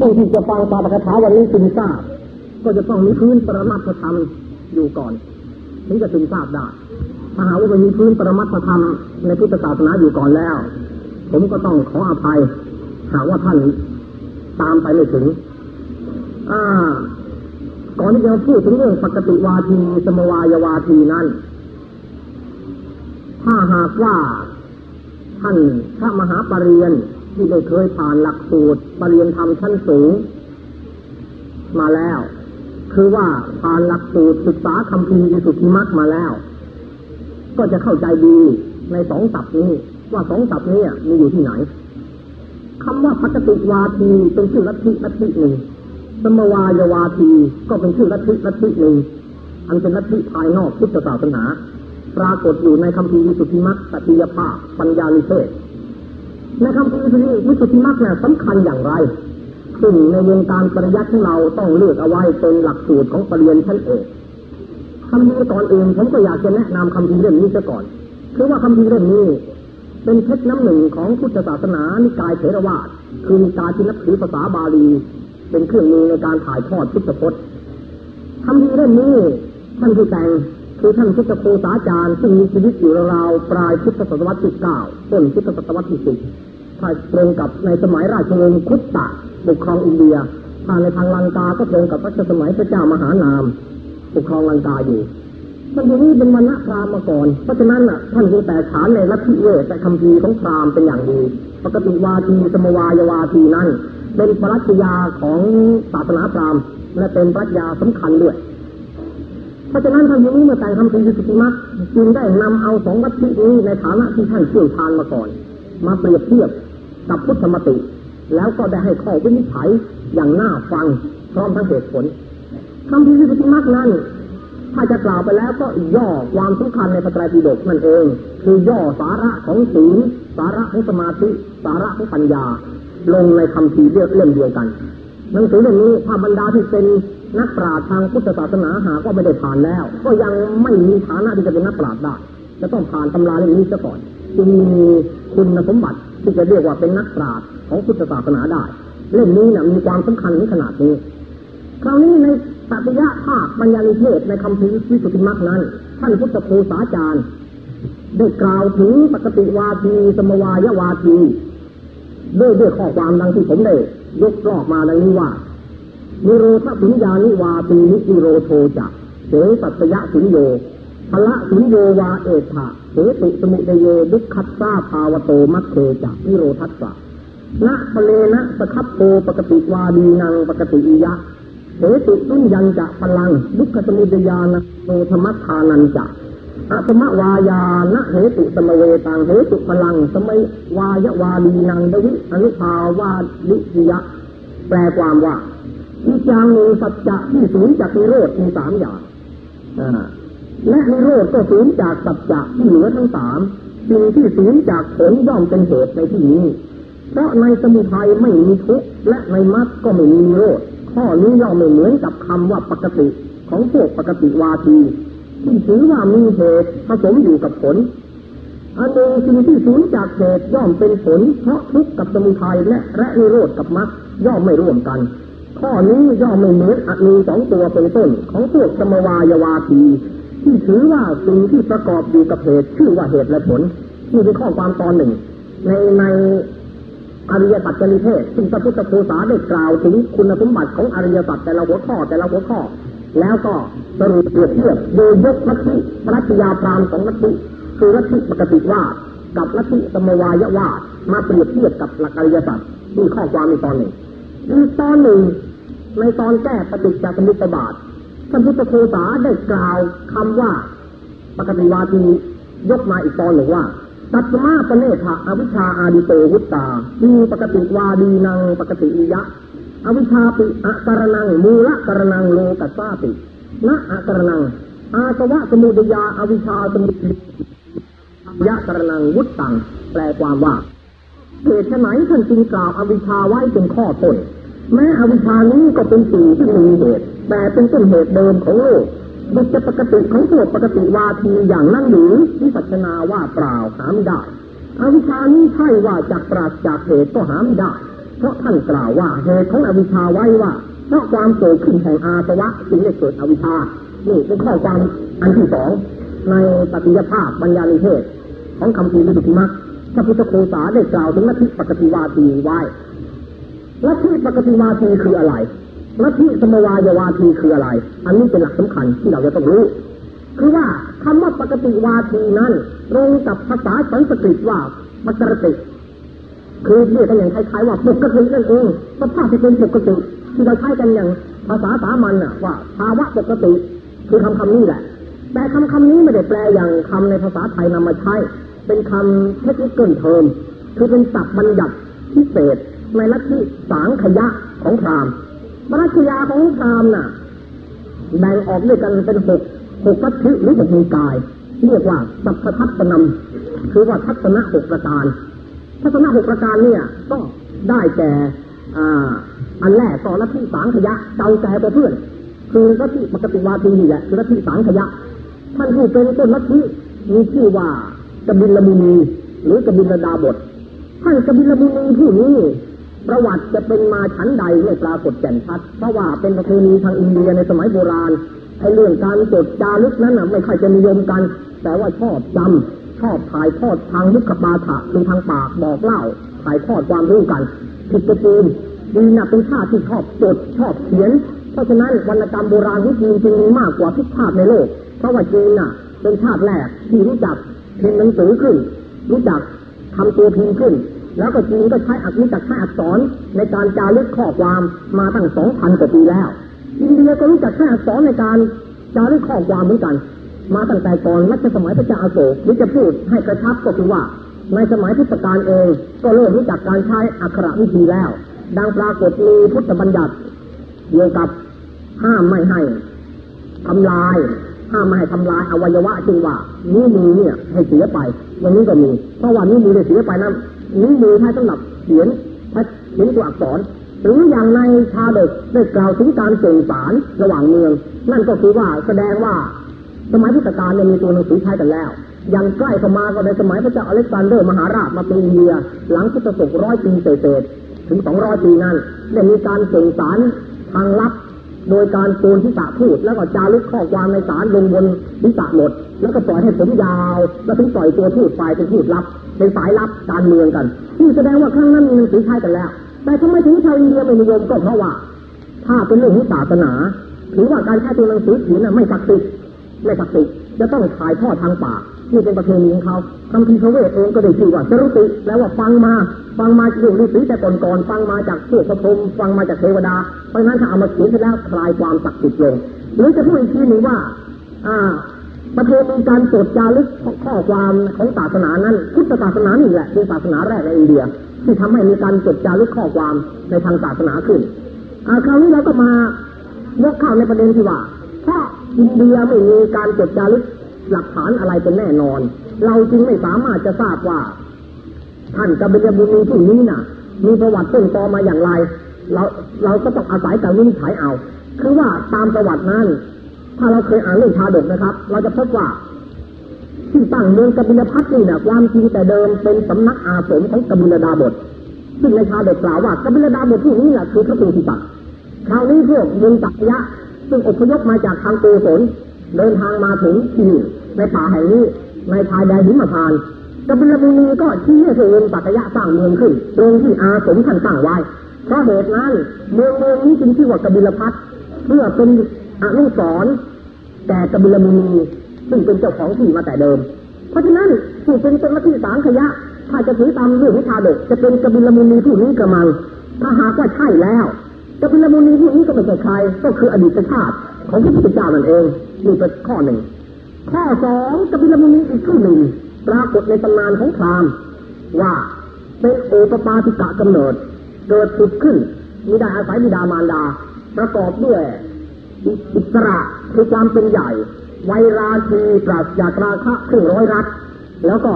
ผู้ที่จะฟังปาฐกถาวันนี้จึงทราบ ก็จะต้องมีพื้นปรมัตธรรมอยู่ก่อนถึงจะจึงทราบได้ถ้าหากว่าไม่มีพื้นปรมัตธรรมในพุทธศาสนาอยู่ก่อนแล้ว ผมก็ต้องขออภัย หากว่าท่านตามไปไม่ถึง อ่า ก่อนที่จะพูดถึงเรื่องปกติวาทีสมวายวาทีนั้น ถ้าหากว่าท่านพระมหาปรริญญา ที่ได้เคยผ่านหลักสูตรปรริญญธรรมชั้นสูง มาแล้ว คือว่าผ่านหลักสูตรศึกษาคำพีวิสุทธิมรรคมาแล้ว ก็จะเข้าใจดีในสองศัพท์นี้ ว่าสองศัพท์นี้มีอยู่ที่ไหนคำว่าปกติวาทีเป็นชื่อลัทธิลัทธิหนึ่งสมวายวาทีก็เป็นชื่อลัทธิลัทธิหนึ่งอันเป็นลัทธิภายนอกพุทธศาสนา ปรากฏอยู่ในคำพีวิสุทธิมรรคปฏิยภาปัญญาลิเทศ ในคำพีวิสุทธิมรรคเนี่ยสำคัญอย่างไร ซึ่งในวงการปริยัติของเราต้องเลือกเอาไว้เป็นหลักสูตรของปรริญญาชั้นเอกคำพีตอนอื่นผมก็อยากจะแนะนำคำพีเรื่องนี้ซะก่อนคือว่าคำพีเรื่องนี้ เป็นเพชรน้ำหนึ่งของพุทธศาสนานิกายเถรวาทคือนิกายที่นับถือภาษาบาลี เป็นเครื่องมือในการถ่ายทอดพุทธพจน์คำพีเรื่องนี้ท่านผู้แต่ง คือท่านพุทธโคสาจารย์ซึ่งมีชีวิตอยู่ราวปลายพุทธศตวรรษที่เก้าต้นพุทธศตวรรษที่สิบถ้าตรงกับในสมัยราชวงศ์คุตตะปกครองอินเดียถ้าในทางลังกาก็ตรงกับรัชสมัยพระเจ้ามหานามปกครองลังกาอยู่ท่านผู้นี้เป็นวรรณพรามมาก่อน เพราะฉะนั้นน่ะท่านจึงแต่ฐานในลัทธิเวทแต่คำพีของพรามเป็นอย่างดีปกติวาทีสมวายวาทีนั้น เป็นปรัชญาของศาสนาพราหมณ์และเป็นปรัชญาสำคัญด้วย เพราะฉะนั้นท่านผู้นี้มื่อแต่งคำพีสุติมักจึงได้นำเอาสองลัทธินี้ในฐานะที่ท่านเชี่ยวชาญมาก่อน มาเปรียบเทียบกับพุทธมติ แล้วก็ได้ให้ข้อวินิจฉัยอย่างน่าฟังพร้อมทั้งเหตุผลคำพีวิสุทธิมรรคนั้นถ้าจะกล่าวไปแล้วก็ย่อความสำคัญในพระไตรปิฎกนั่นเอง คือย่อสาระของศีลสาระของสมาธิ สาระของปัญญา ลงในคำพีเรียกเล่มเดียวกันหนังสือเล่มนี้ถ้าบรรดาที่เป็น นักปราชญ์ทางพุทธศาสนาหาก็ไม่ได้ผ่านแล้ว ก็ยังไม่มีฐานะที่จะเป็นนักปราชญ์ได้จะต้องผ่านตำราเล่มนี้ซะก่อนจึงมีคุณสมบัติที่จะเรียกว่าเป็นนักปราชญ์ของพุทธศาสนาได้ เล่มนี้เนี่ยมีความสำคัญถึงขนาดนี้ คราวนี้ในปฏิยะภาคปัญญาลิเทศในคำพีวิสุทธิมรรคนั้น ท่านพุทธโคสาจารย์ได้กล่าวถึงปกติวาทีสมวายวาทีด้วยด้วยข้อความดังที่ผมได้ยกรอบมาดังนี้ว่า นิโรธสุญญานิวาตีนิจิโรโทจักเสสัตยะสุญโยพละสุญโยวาเอถะเสตุสมุทเยดุขัสสาภาวโตมัคเคจักนิโรทัสสะนะทะเลนะสคับโตปกติวาดีนังปกติอิยะเหตุตุนยันจะพลังดุขสมุทยานะโนธรรมทานันจะอาสมะวายานะเหตุสมเวตังเหตุพลัง สมัยวายวาดีนังดวิอนุภาวาลิยะ แปลความว่า อีกอย่างหนึ่งสัจจะที่สูญจากนิโรธมีสามอย่างและนิโรธก็สูญจากสัจจะที่เหลือทั้งสามสิ่งที่สูญจากผลย่อมเป็นเหตุในที่นี้ เพราะในสมุทัยไม่มีทุกข์และในมรรคก็ไม่มีนิโรธข้อนี้ย่อมไม่เหมือนกับคำว่าปกติของพวกปกติวาทีที่ถือว่ามีเหตุผสมอยู่กับผลอันหนึ่งสิ่งที่สูญจากเหตุย่อมเป็นผล เพราะทุกข์กับสมุทัยและและนิโรธกับมรรคย่อมไม่ร่วมกัน ข้อนี้ย่อมไม่เหมือนอนมีสองตัวเป็นต้น ของพวกสมวายวาที ที่ถือว่าสิ่งที่ประกอบอยู่กับเหตุชื่อว่าเหตุและผลนี่คือข้อความตอนหนึ่ง ในในอริยสัจจนิเทศซึ่งพระพุทธโฆษาได้กล่าวถึงคุณสมบัติของอริยสัจแต่ละหัวข้อแต่ละหัวข้อ แล้วก็สรุปเปรียบเทียบโดยยกลัทธิปรัชญาพราหมณ์ของลัทธิคือลัทธิปกติว่ากับลัทธิสมวายวาดมาเปรียบเทียบกับหลักอริยสัจนี่ข้อความในตอนหนึ่ง ตอนหนึ่งในตอนแก้ปฏิจจสมุปบาทท่านพุทธโฆษาได้กล่าวคำว่าปกติวาทียกมาอีกตอนหนึ่งว่าตัตมาปเนธะอวิชาอาดิโตวุตตาดีปกติวาดีนังปกติอิยะ อวิชาปิอะกรนังมูละกรนังโลกัสสาตินะอะกรนัง อาสวะสมุทยาอวิชาสมุทยะกรนังวุตตังแปลความว่า เหตุไหนท่านจึงกล่าวอวิชาไว้เป็นข้อต้น แม้อวิชานี้ก็เป็นสิ่งที่มีเหตุ แต่เป็นต้นเหตุเดิมของโลกบุจปกติของพวกปกติวาทีอย่างนั้นหรือวิปัสนาว่าเปล่าหาไม่ได้ อวิชานี้ใช่ว่าจากปราศจากเหตุก็หาไม่ได้ เพราะท่านกล่าวว่าเหตุของอวิชชาไว้ว่าเพราะความเกิดขึ้นแห่งอาสวะจึงได้เกิดอวิชชา นี่เป็นข้อความอันที่สองในปฏิยภาพบรรยาลิเทศของคำพีวิสุทธิมัก พระพุทธโคสาได้กล่าวถึงลัทธิปกติวาทีไว้ลัทธิปกติวาทีคืออะไรลัทธิสมวายวาทีคืออะไร อันนี้เป็นหลักสำคัญที่เราจะต้องรู้ คือว่าคำว่าปกติวาทีนั้นตรงกับภาษาสันสกฤตว่าปกติ คือเรียกกันอย่างคล้ายๆว่าปกตินั่นเองสภาพที่เป็นปกติที่เราใช้กันอย่างภาษาสามัญน่ะว่าภาวะปกติ คือคำคำนี้แหละ แต่คำคำนี้ไม่ได้แปลอย่างคำในภาษาไทยนำมาใช้ เป็นคำเทคนิคเกินเทอมคือเป็นศัพท์บัญญัติพิเศษในลัทธิสางขยะของพราหมณ์มรัชยาของพราหมณ์น่ะแบ่งออกด้วยกันเป็นหกหกลัทธิหรือหกมีกาย เรียกว่าสัพพทัศนำคือว่าทัศนะหกประการทัศนะหกประการเนี่ยก็ได้แก่อันแรกต่อลัทธิสางขยะเจ้าแก่ตัวเพื่อน คือลัทธิปกติวาทีนี่แหละคือลัทธิสางขยะ ท่านผู้เป็นต้นลัทธิมีชื่อว่า กบิลมุนีหรือกบิลดาบทท่านกบิลมุนีผู้นี้ ประวัติจะเป็นมาชั้นใดไม่ปรากฏแก่นชัดเพราะว่าเป็นประเพณีทางอินเดียในสมัยโบราณไอ้เรื่องการจดจารึกนั้นน่ะไม่ค่อยจะนิยมกัน แต่ว่าชอบจำชอบถ่ายทอดทางมุขปาฐะคือทางปากบอกเล่าถ่ายทอดความรู้กันผิดกระจีนดีนะเป็นชาติที่ชอบจดชอบเขียน เพราะฉะนั้นวรรณกรรมโบราณของจีนจึงมีมากกว่าทุกชาติในโลก เพราะว่าจีนน่ะ เป็นชาติแรกที่รู้จัก พิมพ์หนังสือขึ้น รู้จักทำตัวพิมพ์ขึ้น แล้วก็จีนก็ใช้อักษรจักใช้อักษรในการจารึกข้อความมาตั้งสองพันกว่าปีแล้ว อินเดียก็รู้จักใช้อักษรในการจารึกข้อความเหมือนกัน มาตั้งแต่ก่อนรัชสมัยพระเจ้าอาโศกหรือจะพูดให้กระชับก็คือว่า ในสมัยพุทธกาลเองก็เริ่มรู้จักการใช้อักขระวิธีแล้ว ดังปรากฏมีพุทธบัญญัติเกี่ยวกับห้ามไม่ให้ทำลาย ห้ามไม่ให้ทำลายอวัยวะจึงว่านิ้วมือเนี่ยให้เสียไปวันนี้ก็มีเพราะว่านิ้วมือได้เสียไปนั้นนิ้วมือใช้สำหรับเขียนเขียนตัวอักษรหรืออย่างในชาดกได้กล่าวถึงการส่งสารระหว่างเมือง นั่นก็คือว่าแสดงว่าสมัยพุทธกาลเนี่ยมีตัวหนังสือใช้กันแล้วยังใกล้เข้ามาก็ในสมัยพระเจ้าอเล็กซานเดอร์มหาราชมาเป็นอินเดีย หลังพุทธศกร้อยปีเศษถึงสองร้อยปีนั้นได้มีการส่งสารทางลับ โดยการโกนทิศะพูด แล้วก็จารึกข้อความในสารลงบนทิศะหมด แล้วก็ปล่อยให้ผมยาว แล้วถึงปล่อยตัวพูดไปเป็นพูดลับเป็นสายลับการเมืองกันที่แสดงว่าครั้งนั้นมีหนังสือใช้กันแล้ว แต่ทำไมถึงชาวอินเดียไม่นิยมก็เพราะว่า ถ้าเป็นเรื่องของศาสนาถือว่าการใช้ตัวหนังสือเขีนน่ะไม่ศักดิ์สิทธิ์ไม่ศักดิ์สิทธิ์จะต้องถ่ายทอดทางปาก นี่เป็นประเพณีของเขาคำพีพระเวทเองก็ได้ชื่อว่าจรุติแล้วว่าฟังมา ฟังมาจากฤาษีแต่ก่อนๆฟังมาจากพวกพระพรหมฟังมาจากเทวดา เพราะนั้นถ้าเอามาเขียนเสร็จแล้วคลายความศักดิ์สิทธิ์ลงหรือจะพูดอีกทีหนึ่งว่า อ่าประเพณีการจดจารึกข้อความของศาสนานั้นพุทธศาสนานี่แหละเป็นศาสนาแรกในอินเดีย ที่ทำให้มีการจดจารึกข้อความในทางศาสนาขึ้นคราวนี้เราก็มายกข่าวในประเด็นที่ว่าเพราะอินเดียไม่มีการจดจารึก หลักฐานอะไรเป็นแน่นอน เราจึงไม่สามารถจะทราบว่า ท่านกบิลบุรีผู้นี้น่ะ มีประวัติต้นตอมาอย่างไร เราเราก็ต้องอาศัยการวินิจฉัยเอา คือว่าตามประวัตินั้น ถ้าเราเคยอ่านเรื่องชาดกนะครับ เราจะพบว่าที่ตั้งเมืองกบิลพัทนี่นี่ยความจริงแต่เดิมเป็นสำนักอาสมของกบิลดาบทซึ่งในชาดกกล่าวว่ากบิลดาบทผู้นี้แหละคือพระตูติปักคราวนี้พวกมืองตักยะ ซึ่งอพยพมาจากทางโกศล เดินทางมาถึงที่ ในป่าแห่งนี้ ในชายแดนหิมพานต์กบิลบุรีก็ชี้ให้เมืองปัตยะสร้างเมืองขึ้น ตรงที่อาสมท่านสร้างไว้เพราะเหตุนั้นเมืองเมืองนี้จึงชื่อว่ากบิลพัทเพื่อเป็นอนุสรณ์แต่กบิลบุรีซึ่งเป็นเจ้าของที่มาแต่เดิม เพราะฉะนั้นผู้เป็นเจ้น้าที่สางขยะถ้าจะถือตามเรื่องวิชาดกจะเป็นกบิลมุนีผู้นี้กระมัง ถ้าหากว่าใช่แล้วกบิลมุนีผู้นี้ก็ไม่ใช่ใครก็คืออดีตชาติของพระพุทธเจ้านั่นเอง นี่เป็นข้อหนึ่ง ข้อสองกบิลมุนีอีกข้อหนึ่งปรากฏในตำนานของพราหมณ์ว่าเป็นโอปปาติกะกำเนิดเกิดผุดขึ้นมีได้อาศัยบิดามารดา ประกอบด้วย อิสระคือความเป็นใหญ่ ไวราชีปราศจากราคะครึ่งร้อยรัฐแล้วก็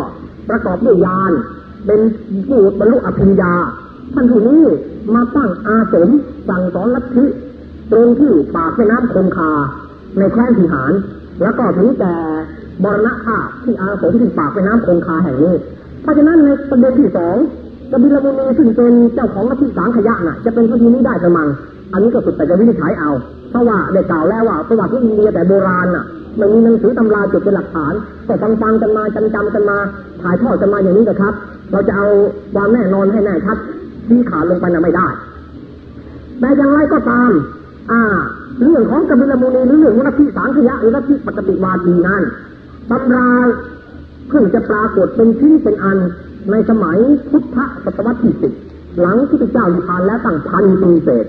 ประกอบด้วยยานเป็นผู้บรรลุอภิญญาท่านผู้นี้มาตั้งอาสมสั่งสอนลัทธิตรงที่ปากแม่น้ำคงคา ในแคว้นสิหารแล้วก็ถึงแต่บรณภาพที่อาสมที่ปากแม่น้ำคงคาแห่งนี้ เพราะฉะนั้นในประเด็นที่สองกบิลมุนีซึ่งเป็นเจ้าของลัทธิสังขยะน่ะ จะเป็นพระทีนี้ได้กระมัง อันนี้ก็สุดแต่จะวินิจฉัยเอา เพราะว่าได้กล่าวแล้วว่าประวัติของอินเดียแต่โบราณน่ะมันมีหนังสือตำราจดเป็นหลักฐานแต่ฟังฟังกันมาจำจำกันมา ถ่ายทอดกันมาอย่างนี้นะครับ เราจะเอาความแน่นอนให้แน่ชัดที่ขาดลงไปน่ะไม่ได้แต่อย่างไรก็ตาม อ่า เรื่องของกบิลมุนีหรือเรื่องลัทธิสังขยะหรือลัทธิปกติวาทีนั้นตำราเพิ่งจะปรากฏเป็นชิ้นเป็นอันในสมัยพุทธศตวรรษที่สิบหลังที่พระเจ้านิพพานแล้วตั้งพันปีเศษ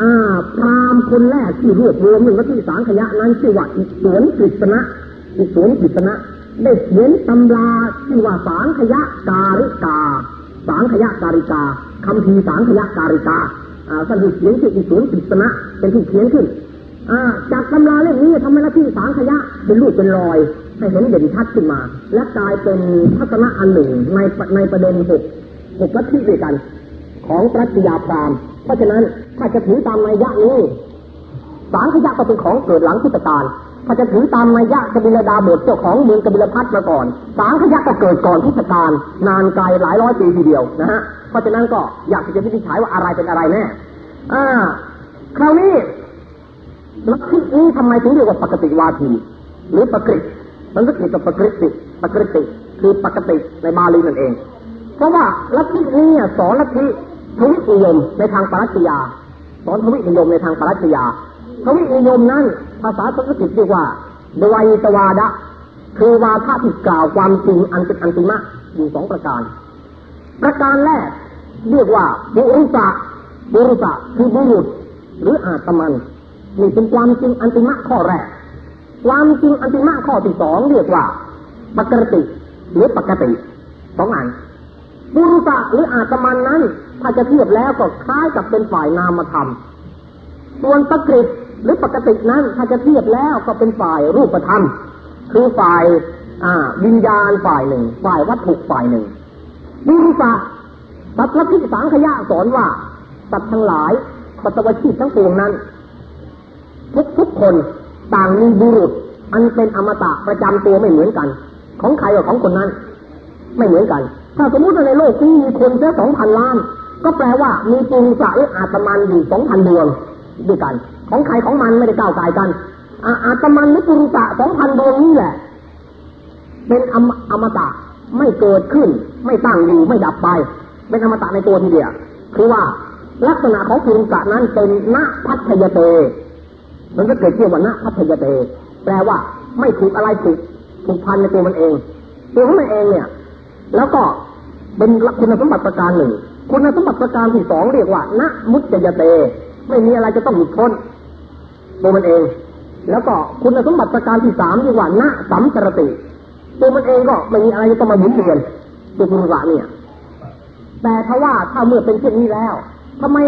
อ่าพราหมณ์คนแรกที่รวบรวมเรื่องลัทธิสังขยะนั้นชื่อว่าอิศวนกฤษณะอิศวนกฤษณะได้เขียนตำราชื่อว่าสังขยะการิกาสังขยะการิกาคำพีสังขยะการิกา อ่าท่านที่เขียนชื่ออิศวนกฤษณะเป็นผู้เขียนขึ้นจากตำราเล่มนี้ทำให้ลัทธิสังขยะเป็นรูปเป็นรอยให้เห็นเด่นชัดขึ้นมา และกลายเป็นทัศนะอันหนึ่งในในประเด็นหกหกลัทธิด้วยกัน ของปรัชญาพรามเพราะฉะนั้นถ้าจะถือตามนัยยะนี้สังขยะก็เป็นของเกิดหลังพุทธกาลถ้าจะถือตามนัยยะกบิลดาบทเจ้าของเมืองกบิลพัทมาก่อนสังขยะก็เกิดก่อนพุทธกาลนานไกลหลายร้อยปีทีเดียวนะฮะ เพราะฉะนั้นก็อยากจะวินิจฉัยว่าอะไรเป็นอะไรแน่อ่าคราวนี้ลัทธินี้ทำไมถึงเรียกว่าปกติวาทีหรือปกริมันก็เกี่ยวกับปกริติปกริติคือปกติในบาลีนั่นเอง เพราะว่าลัทธินี้สอนลัทธิทวินิยมในทางปรัชญาสอนทวินิยมในทางปรัชญาทวินิยมนั้น ภาษาสันสกฤตเรียกว่าดวัยตวาดะ คือวาทะที่กล่าวความจริงอันเป็นอันติมะอยู่สองประการ ประการแรกเรียกว่าบุรุษะบุรุษะคือบุรุษหรืออาตมันนี่เป็นความจริงอันติมะข้อแรก ความจริงอันติมะข้อที่สองเรียกว่าปกติหรือปกติสองอันบุรุษะหรืออาตมันนั้น ถ้าจะเทียบแล้วก็คล้ายกับเป็นฝ่ายนามธรรม ส่วนปกติหรือปกตินั้น ถ้าจะเทียบแล้วก็เป็นฝ่ายรูปธรรม คือฝ่ายวิญญาณฝ่ายหนึ่ง ฝ่ายวัตถุฝ่ายหนึ่ง บุรุษะสัตตะทิสังขยะสอนว่าสัตว์ทั้งหลายปัตตวชีพทั้งปวงนั้น ทุกทุกคนต่างมีบุรุษ อันเป็นอมตะประจำตัวไม่เหมือนกัน ของใครกับของคนนั้น ไม่เหมือนกัน ถ้าสมมติว่าในโลกนี้มีคนแค่สองพันล้าน ก็แปลว่ามีปุรุษะหรืออาตมันอยู่สองพันดวงด้วยกัน ของใครของมันไม่ได้ก้าวไกลกันอาอาตมันหรือปุรุษะสองพันดวงนี้แหละ เป็นอมอมตะ ไม่เกิดขึ้น ไม่ตั้งอยู่ไม่ดับไปเป็นอมตะในตัวทีเดียวคือว่าลักษณะของปุรุษะนั้นเป็นณพัทยเต มันก็เกิดเกี่ยวกับณพัทยเต แปลว่าไม่ถูกอะไรถูกถูกพันในตัวมันเอง ตัวของมันเองเนี่ย แล้วก็เป็นคุณสมบัติประการหนึ่ง คุณสมบัติประการที่สองเรียกว่าณมุตจยเต ไม่มีอะไรจะต้องหลุดพ้นตัวมันเอง แล้วก็คุณสมบัติประการที่สามเรียกว่าณสัมสรติ ตัวมันเองก็ไม่มีอะไรจะต้องมาหมุนเวียนตัวปุรุษะเนี่ย แต่ถ้าว่าถ้าเมื่อเป็นเช่นนี้แล้วทำไม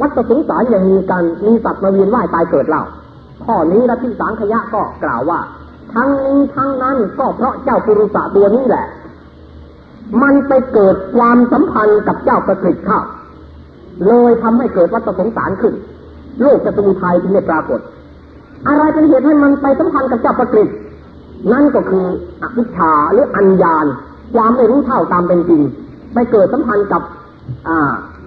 วัฏสงสารยังมีการมีสัตว์มาเวียนว่ายตายเกิดเล่าข้อนี้ละที่สังขยะก็กล่าวว่า ทั้งนี้ทั้งนั้นก็เพราะเจ้าปุรุษะตัวนี้แหละ มันไปเกิดความสัมพันธ์กับเจ้าประกิตเข้าเลยทำให้เกิดวัฏสงสารขึ้น โลกจะตูทัยจึงได้ปรากฏ อะไรเป็นเหตุให้มันไปสัมพันธ์กับเจ้าประกิต นั่นก็คืออวิชชาหรืออัญญาณความไม่รู้เท่าตามเป็นจริงไปเกิดสัมพันธ์กับอ่า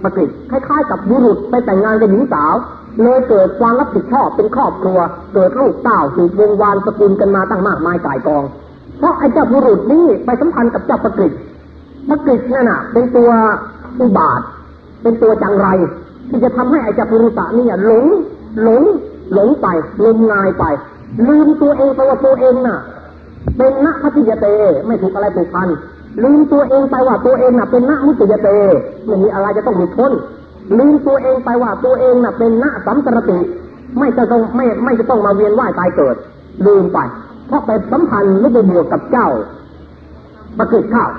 ประกิตคล้ายๆ กับบุรุษไปแต่งงานกับหญิงสาวเลยเกิดความรับผิดชอบเป็นครอบครัว เกิดลูกเต้าสืบวงวานสกุลกันมาตั้งมากมายก่ายกอง เพราะไอ้เจ้าบุรุษนี่ไปสัมพันธ์กับเจ้าประกิประกิตนั่นน่ะ เป็นตัวอุบาท เป็นตัวจังไร ที่จะทำให้ไอ้เจ้าบุรุษนี่หลงหลงหลงไปลมงายไป ลืมตัวเองไปว่าตัวเองน่ะ เป็นนักพัทยเต ไม่ถูกอะไรผูกพันลืมตัวเองไปว่าตัวเองน่ะเป็นนักมุตยเตไม่มีอะไรจะต้องหลุดพ้นลืมตัวเองไปว่าตัวเองน่ะเป็นนักสัมสรติ ไม่จะต้องไม่ไม่จะต้องมาเวียนว่ายตายเกิด ลืมไป เพราะไปสัมพันธ์หรือไปบวกกับเจ้าประกิดข้าว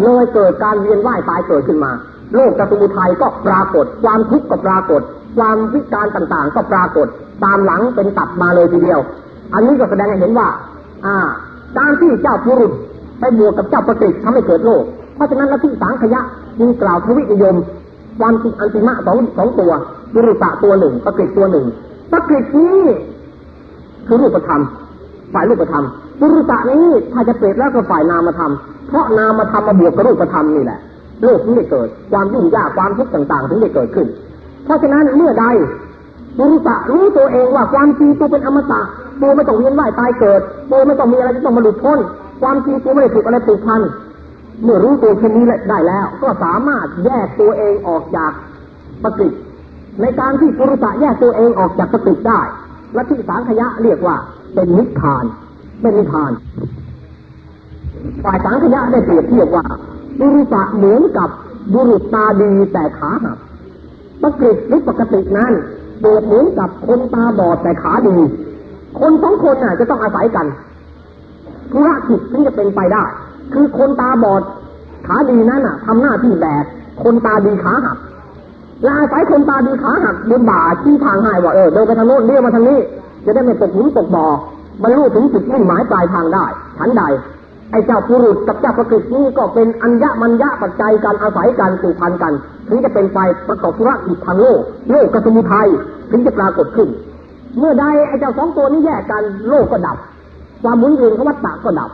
เลยเกิดการเวียนว่ายตายเกิดขึ้นมา โลกกสมุทัยก็ปรากฏ ความทุกข์ก็ปรากฏ ความวิการต่างๆ ก็ปรากฏ ตามหลังเป็นตับมาเลยทีเดียว อันนี้ก็แสดงให้เห็นว่า อ่า การที่เจ้าปุรุษไปบวกกับเจ้าประกิตทำให้เกิดโลก เพราะฉะนั้นลัทธิสังขยะจึงกล่าวทวิยมความจริงอันติมะสองสองตัวบุรุษะตัวหนึ่งประกิตตัวหนึ่งประกิตนี้ คือรูปธรรมฝ่ายรูปธรรมบุรุษะนี้ถ้าจะเปรียบแล้วก็ฝ่ายนามธรรม เพราะนามธรรมมาบวกกับรูปธรรมนี่แหละ โลกถึงได้เกิด ความยุ่งยากความทุกข์ต่างๆ ถึงได้เกิดขึ้น เพราะฉะนั้นเมื่อใดบุรุษะรู้ตัวเองว่าความจริงตัวเป็นอมตะ ตัวไม่ต้องเวียนว่ายตายเกิดตัวไม่ต้องมีอะไรที่ต้องมาหลุดพ้น ความจริงตัวไม่ได้ถูกอะไรผูกพันเมื่อรู้ตัวเช่นนี้ได้แล้ว ก็สามารถแยกตัวเองออกจากปฏิในการที่ปุรุษะแยกตัวเองออกจากปฏิได้และที่สังขยะเรียกว่า เป็นนิพพานเป็นนิพพานฝ่ายสังขยะได้เปรียบเทียบว่าบุรุษะเหมือนกับบุรุษตาดีแต่ขาหักปกติหรือปกตินั้นเปรียบเหมือนกับคนตาบอดแต่ขาดี คนสองคนน่ะจะต้องอาศัยกันธุรกิจถึงจะเป็นไปได้ คือคนตาบอดขาดีนั้นน่ะทำหน้าที่แบกคนตาดีขาหักและอาศัยคนตาดีขาหักบนบ่าที่ทางให้ว่าเออเดินไปทางโน้นเรียกมาทางนี้ จะได้ไม่ตกหลุมตกบ่อบรรลุถึงจุดมุ่งหมายปลายทางได้ฉันใด ไอ้เจ้าปุรุษกับเจ้าประกฤษนี่ก็เป็นอัญญมัญญะปัจจัยการอาศัยการผูกพันกัน ถึงจะเป็นไปประกอบธุรกิจทางโลกโลกกสมุทัยถึงจะปรากฏขึ้น เมื่อใดไอ้เจ้าสองตัวนี้แยกกันโลกก็ดับ ความหมุนเวียนของวัฏฏะก็ดับ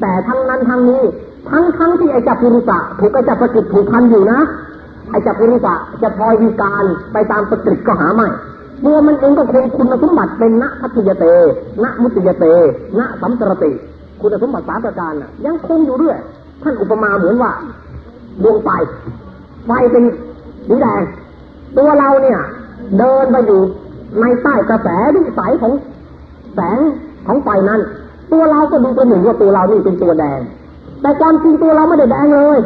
แต่ทั้งนั้นทั้งนี้ทั้งทั้งที่ไอ้เจ้าปุรุษะถูกไอ้เจ้าประกฤษผูกพันอยู่นะไอ้เจ้าปุรุษะจะพลอยวิการไปตามประกฤษก็หาไม่ตัวมันเองก็คงคุณสมบัติเป็นณพัทยเตณมุติยเตณสัมตรติ คุณสมบัติสามประการน่ะ ยังคงอยู่เรื่อยท่านอุปมาเหมือนว่าดวงไฟไฟเป็นสีแดงตัวเราเนี่ย เดินไปอยู่ ในใต้กระแสวิสัยของแสงของไฟนั้น ตัวเราก็ดูเป็นหนึ่งว่าตัวเรานี่เป็นตัวแดง แต่ความจริงตัวเราไม่ได้แดงเลย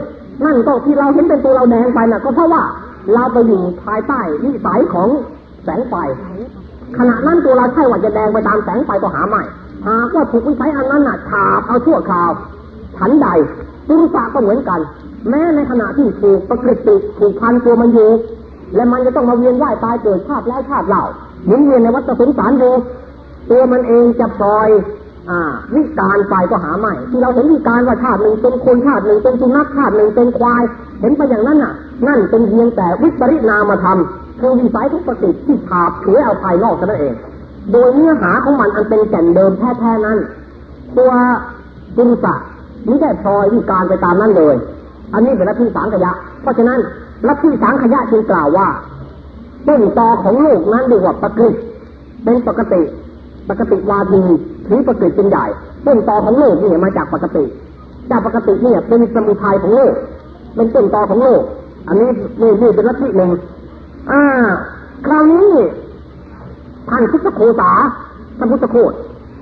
นั่นก็ที่เราเห็นเป็นตัวเราแดงไปน่ะ ก็เพราะว่าเราไปอยู่ภายใต้วิสัยของแสงไฟขณะนั้นตัวเราใช่ว่าจะแดงไปตามแสงไฟก็หาไม่หากว่าถูกวิสัยอันนั้นน่ะฉาบเอาชั่วคราวฉันใดตุรุษะก็เหมือนกัน แม้ในขณะที่ถูกประกฤติถูกพันตัวมันอยู่ และมันจะต้องมาเวียนว่ายตายเกิดชาติแล้วชาติเล่าหมุนเวียนในวัฏสงสารอยู่ตัวมันเองจะปล่อยอ่าวิการไปก็หาไม่ ที่เราเห็นวิการว่าชาติหนึ่งเป็นคนชาติหนึ่งเป็นสุนัขชาติหนึ่งเป็นควาย เห็นไปอย่างนั้นน่ะ นั่นเป็นเพียงแต่วิปริณามธรรมคือวิสัยทุกปฏิที่ฉาบฉวยเอาภายนอกนั่นเอง โดยเนื้อหาของมันอันเป็นแก่นเดิมแท้ๆนั้น ตัวบุรุษะไม่ได้พลอยวิการไปตามนั้นเลย อันนี้เป็นลัทธิสังขยะ เพราะฉะนั้น ลัทธิสังขยะจึงกล่าวว่าต้นตอของโลกนั้นเรียกว่าปกติเป็นปกติ ปกติวาทีถือปกติเป็นใหญ่ต้นตอของโลกนี่มาจากปกติจากปกติเนี่ยเป็นสมุทัยของโลก เป็นต้นตอของโลก อันนี้นี่นี่เป็นลัทธิหนึ่งอ่า คราวนี้ท่านพุทธโคสาท่านพุทธโคต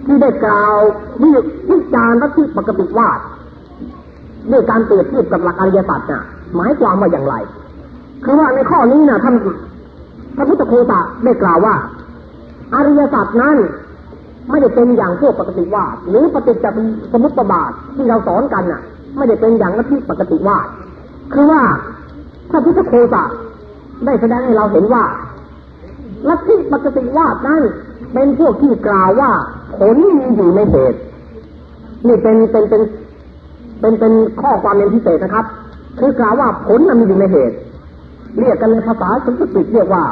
ที่ได้กล่าววิวิจารณ์ลัทธิปกติวาดด้วยการเปรียบเทียบกับหลักอริยสัจน่ะหมายความว่าอย่างไร คือว่าในข้อนี้นะท่านพระพุทธโคตะได้กล่าวว่า อริยสัจนั้นไม่ได้เป็นอย่างพวกปกติวาดหรือปฏิจจสมุปบาทที่เราสอนกันน่ะ ไม่ได้เป็นอย่างลัทธิปกติวาดคือว่าพระพุทธโคตะได้แสดงให้เราเห็นว่าลัทธิปกติวาดนั้นเป็นพวกที่กล่าวว่าผลมีอยู่ในเหตุนี่เป็นเป็นเป็นเป็นเป็นข้อความเรียนพิเศษนะครับ คือกล่าวว่าผลมันมีอยู่ในเหตุ เรียกกันในภาษาสันสกฤตเรียกว่า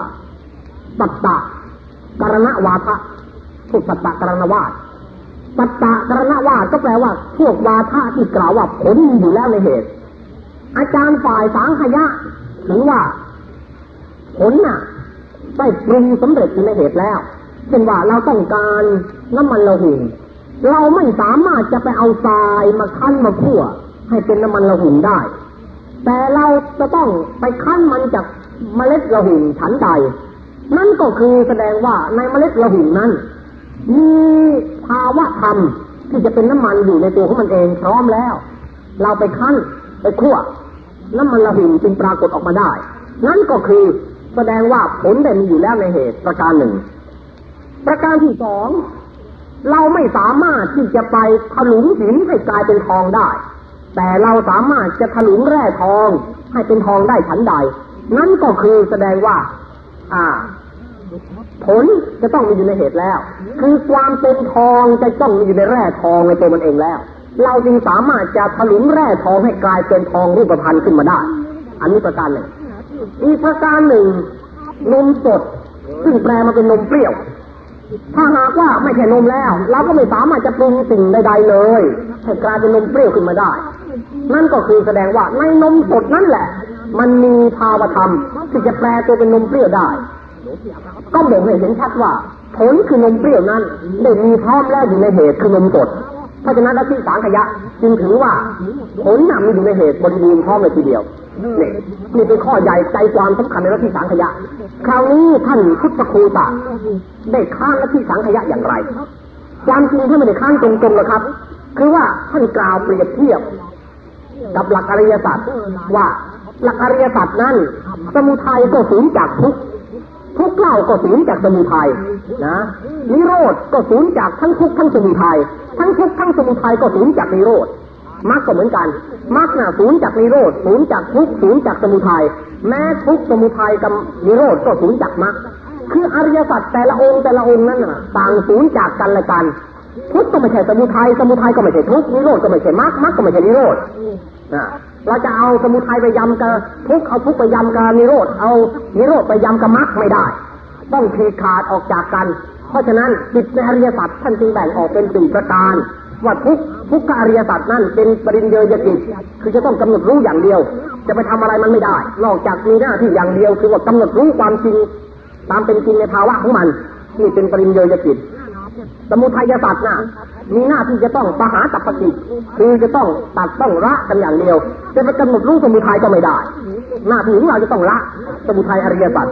ปัตตะกรณวาทะพวกปัตตะกรณวาทปัตตะกรณวาทก็แปลว่า พวกวาทะที่กล่าวว่าผลมีอยู่แล้วในเหตุ อาจารย์ฝ่ายสังขยะถือว่าผลน่ะได้ปรุงสำเร็จอยู่ในเหตุแล้วเช่นว่าเราต้องการน้ำมันละหุ่นเราไม่สามารถจะไปเอาทรายมาคั้นมาคั่วให้เป็นน้ำมันละหุ่นได้ แต่เราจะต้องไปคั้นมันจากเมล็ดละหุ่นฉันใด นั่นก็คือแสดงว่าในเมล็ดละหุ่นนั้น มีภาวะธรรมที่จะเป็นน้ำมันอยู่ในตัวของมันเองพร้อมแล้ว เราไปคั้นไปคั่วน้ำมันละหุ่นจึงปรากฏออกมาได้ นั่นก็คือแสดงว่าผลได้มีอยู่แล้วในเหตุประการหนึ่ง ประการที่สองเราไม่สามารถที่จะไปถลุงหินให้กลายเป็นทองได้ แต่เราสามารถจะถลุงแร่ทอง ให้เป็นทองได้ฉันใด นั่นก็คือแสดงว่า อ่า ผลจะต้องมีอยู่ในเหตุแล้ว คือความเป็นทองจะต้องมีอยู่ในแร่ทองในตัวมันเองแล้ว เราจึงสามารถจะถลุงแร่ทองให้กลายเป็นทองรูปพรรณขึ้นมาได้ อันนี้ประการหนึ่งอีกประการหนึ่งนมสดซึ่งแปลมาเป็นนมเปรี้ยว ถ้าหากว่าไม่ใช่นมแล้ว เราก็ไม่สามารถจะปรุงสิ่งใด ๆ เลยให้กลายเป็นนมเปรี้ยวขึ้นมาได้ นั่นก็คือแสดงว่าในนมสดนั่นแหละ มันมีภาวธรรม ที่จะแปลตัวเป็นนมเปรี้ยวได้ ก็บ่งให้เห็นชัดว่าผลคือนมเปรี้ยวนั้นได้มีพร้อมแล้วอยู่ในเหตุคือนมสดเพราะฉะนั้นลัทธิสังขยะจึงถือว่าผลนำมีอยู่ในเหตุบริบูรณ์พร้อมเลยทีเดียวนี่นี่เป็นข้อใหญ่ใจความสำคัญในลัทธิสังขยะ คราวนี้ท่านพุทธคูตะได้ข้ามลัทธิสังขยะอย่างไร ความจริงท่านไม่ได้ข้ามตรงๆนะครับ คือว่าท่านกล่าวเปรียบเทียบ กับหลักอริยสัจว่าหลักอริยสัจนั้น สมุทัยก็สูญจากทุกทุกเล่าก็สูญจากสมุทัยนะนิโรธก็สูญจากทั้งทุกทั้งสมุทัยทั้งทุกทั้งสมุทัยก็สูญจากนิโรธ มรรคก็เหมือนกันมรรคน่ะสูญจากนิโรธสูญจากทุกข์สูญจากสมุทัยแม้ทุกสมุทัยกับนิโรธก็สูญจากมรรคคืออริยสัจแต่ละองค์แต่ละองค์นั้นน่ะต่างสูญจากกันและกัน ทุกก็ไม่ใช่สมุทัยสมุทัยก็ไม่ใช่ทุกนิโรธก็ไม่ใช่มรรคมรรคก็ไม่ใช่นิโรธนะเราจะเอาสมุทัยไปยำกับทุกเอาทุกไปยำกับนิโรธเอานิโรธไปยำกับมรรคไม่ได้ ต้องฉีขาดออกจากกัน เพราะฉะนั้นจิตในอริยสัจท่านจึงแบ่งออกเป็นสี่ประการ ว่าทุกทุกกอริยสัจนั่นเป็นปริญเยยกิจคือจะต้องกำหนดรู้อย่างเดียว จะไปทำอะไรมันไม่ได้ นอกจากมีหน้าที่อย่างเดียว คือว่ากำหนดรู้ความจริงตามเป็นจริงในภาวะของมันนี่เป็นปริญเยยกิจสมุทัยสัตว์น่ะมีหน้าที่จะต้องปหาตัปกิจคือจะต้องตัดต้องละกันอย่างเดียวจะไปกำหนดรู้สมุทัยก็ไม่ได้ หน้าที่ของเราจะต้องละสมุทัยอริยสัจ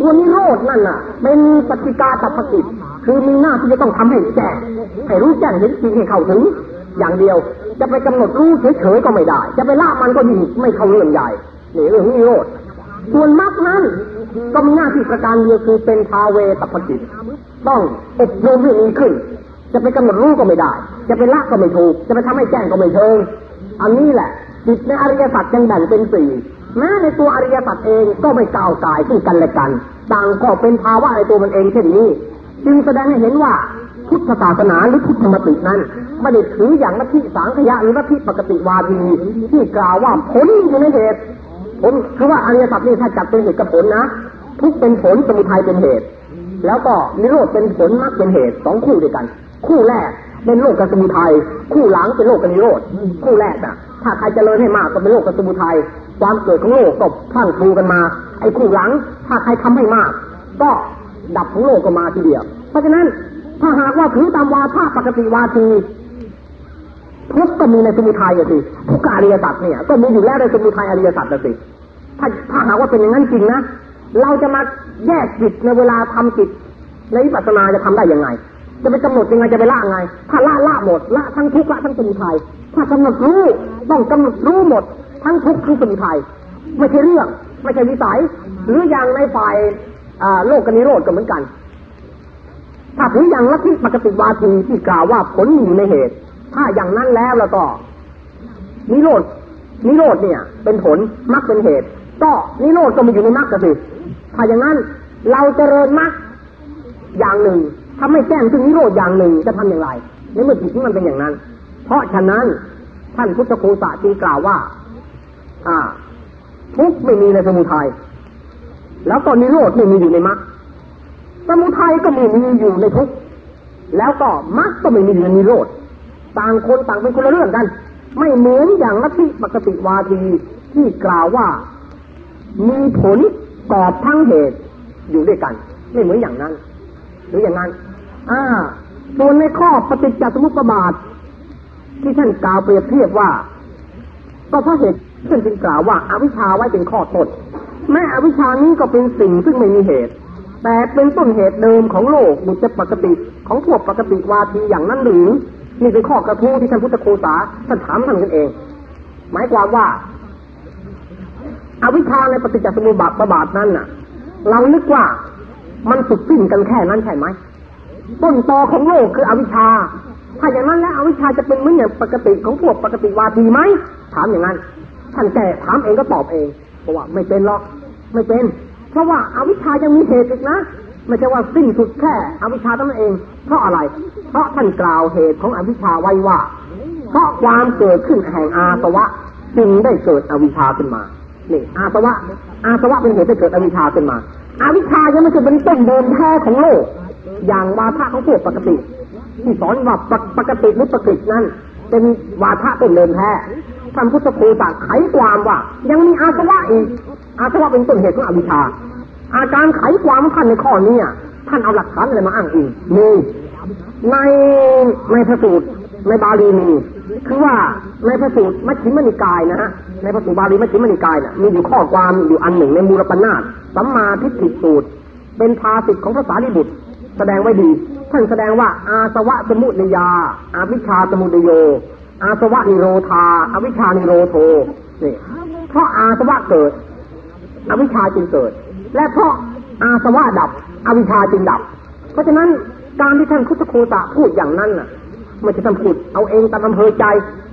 ตัวนิโรธนั่นน่ะ เป็นปฏิกาตัปกิจ คือมีหน้าที่จะต้องทำให้แจ้งให้รู้แจ้งเห็นจริงให้เข้าถึง อย่างเดียว จะไปกำหนดรู้เฉยๆก็ไม่ได้ จะไปละมันก็ยิ่งไม่เข้าเรื่องใหญ่นี่เรื่องนิโรธส่วนมรรคนั้นก็มีหน้าที่ประการเดียวคือเป็นภาเวตัปกิจต้องอบรมให้มีขึ้น จะไปกำหนดรู้ก็ไม่ได้ จะไปละก็ไม่ถูก จะไปทำให้แจ้งก็ไม่เชิงอันนี้แหละจิตในอริยสัจยังแบ่งเป็นสี่แม้ในตัวอริยสัจเองก็ไม่ก้าวกายซึ่งกันและกัน ต่างก็เป็นภาวะในตัวมันเองเช่นนี้ จึงแสดงให้เห็นว่าพุทธศาสนาหรือพุทธมตินั้นไม่ได้ถืออย่างลัทธิสังขยะหรือลัทธิปกติวาทีที่กล่าวว่าผลอยู่ในเหตุผลคือว่าอริยสัจนี่ถ้าจัดเป็นเหตุกับผลนะ ทุกเป็นผลสมุทัยเป็นเหตุ แล้วก็นิโรธเป็นผลมรรคเป็นเหตุสองคู่ด้วยกัน คู่แรกเป็นโลกกับสมุทัยคู่หลังเป็นโลกกับนิโรธคู่แรกน่ะ ถ้าใครเจริญให้มากก็เป็นโลกกับสมุทัยความเกิดของโลกก็พลั่งพลูกันมา ไอ้คู่หลัง ถ้าใครทำให้มาก ก็ดับของโลกก็มาทีเดียว เพราะฉะนั้นถ้าหากว่าถือตามวาทาปกติวาทีทุกก็มีในสมุทัยสิทุกอริยสัจเนี่ย ก็มีอยู่แล้วในสมุทัยอริยสัจสิถ้าถ้าหากว่าเป็นอย่างนั้นจริงนะเราจะมาแยกจิตในเวลาทำจิตในวิปัสสนาจะทำได้ยังไง จะไปกำหนดยังไงจะไปละไง ถ้าละละหมดละทั้งทุกข์ละทั้งสมุทัยถ้ากำหนดรู้ต้องกำหนดรู้หมด ทั้งทุกข์ทั้งสมุทัยไม่ใช่เรื่องไม่ใช่วิสัย หรืออย่างในฝ่ายโลกกนิโรธก็เหมือนกัน ถ้าถืออย่างลัทธิปกติวาทีที่กล่าวว่าผลอยู่ในเหตุ ถ้าอย่างนั้นแล้วแล้วก็ นิโรธนิโรธเนี่ย เป็นผลมรรคเป็นเหตุ ก็นิโรธก็มีอยู่ในมรรคสิถ้าอย่างนั้นเราจเจริญมรรคอย่างหนึ่งทำให้แจ้งถึงนิโรธอย่างหนึ่งจะทำอย่างไรในเมื่อจิตมันเป็นอย่างนั้น เพราะฉะนั้นท่านพุทธคูสาจึงกล่าวว่า อ่า ทุกไม่มีในสมุทัยแล้วก็นิโรธไม่มีอยู่ในมรรค สมุทัยก็ไม่มีอยู่ในทุกแล้วก็มรรคก็ไม่มีอยู่ในนิโรธต่างคนต่างเป็นคนละเรื่องกัน ไม่เหมือนอย่างลัทธิปกติวาทีที่กล่าวว่า มีผลกอบทั้งเหตุอยู่ด้วยกัน ไม่เหมือนอย่างนั้น หรืออย่างนั้น อ่าส่วนในข้อปฏิจจสมุปบาท ที่ท่านกล่าวเปรียบเทียบว่า ก็เพราะเหตุท่านจึงกล่าวว่าอาวิชชาไว้เป็นข้อต้นแม้อวิชชานี้ก็เป็นสิ่งซึ่งไม่มีเหตุ แต่เป็นต้นเหตุเดิมของโลกบุตรปกติของพวกปกติวาทีอย่างนั้นหรือนี่เป็นข้อกระทู้ที่ท่านพุทธโคสาท่านถามท่านกันเอง หมายความว่าอาวิชชาในปฏิจจสมุปบาทนั้นน่ะ เรานึกว่ามันสุดสิ้นกันแค่นั้นใช่ไหมต้นตอของโลกคืออวิชชา ถ้าอย่างนั้นแล้วอวิชชาจะเป็นเหมือนอย่างปกติของพวกปกติวาทีไหมถามอย่างนั้นท่านแก่ถามเองก็ตอบเองเพราะว่าไม่เป็นหรอกไม่เป็น เพราะว่าอาวิชชายังมีเหตุอีกนะไม่ใช่ว่าสิ้นสุดแค่อวิชชาตั้งเอง เพราะอะไร เพราะท่านกล่าวเหตุของอวิชชาไว้ว่า เพราะความเกิดขึ้นแห่งอาสวะจึงได้เกิดอวิชชาขึ้นมานี่อาสวะ อาสวะเป็นเหตุให้เกิดอวิชชาขึ้นมาอาวิชชายังไม่ใช่เป็นต้นเดิมแท้ของโลก อย่างวาทะของพวกปกติ ที่สอนว่าปกปกติหรือปกตินั้น เป็นวาทะเป็นเดิมแท้ท่านพุทธครูสั่งไขความว่า ยังมีอาสวะอีกอาสวะเป็นต้นเหตุของอวิชชา อาการไขความท่านในข้อนี้อะท่านเอาหลักฐานอะไรมาอ้างอิงมีในในพระสูตรในบาลีมีคือว่าในพระสูตรมัชฌิมนิกายนะฮะในพระสูตรบาลีมัชฌิมนิกายน่ะมีอยู่ข้อความอยู่อันหนึ่งในมูลปัญนาตสัมมาทิฏฐิสูตร เป็นภาสิทธิ์ของพระสารีบุตร แสดงไว้ดี ท่านแสดงว่าอาสวะสมุทยา อาวิชชาสมุทโย อาสวะนิโรธาอาวิชชานิโรโทนี่เพราะอาสวะเกิด อวิชชาจึงเกิด และเพราะอาสวะดับ อวิชชาจึงดับ เพราะฉะนั้นการที่ท่านพุทธโคตะพูดอย่างนั้นน่ะไม่ใช่ท่านพูดเอาเองตามอำเภอใจ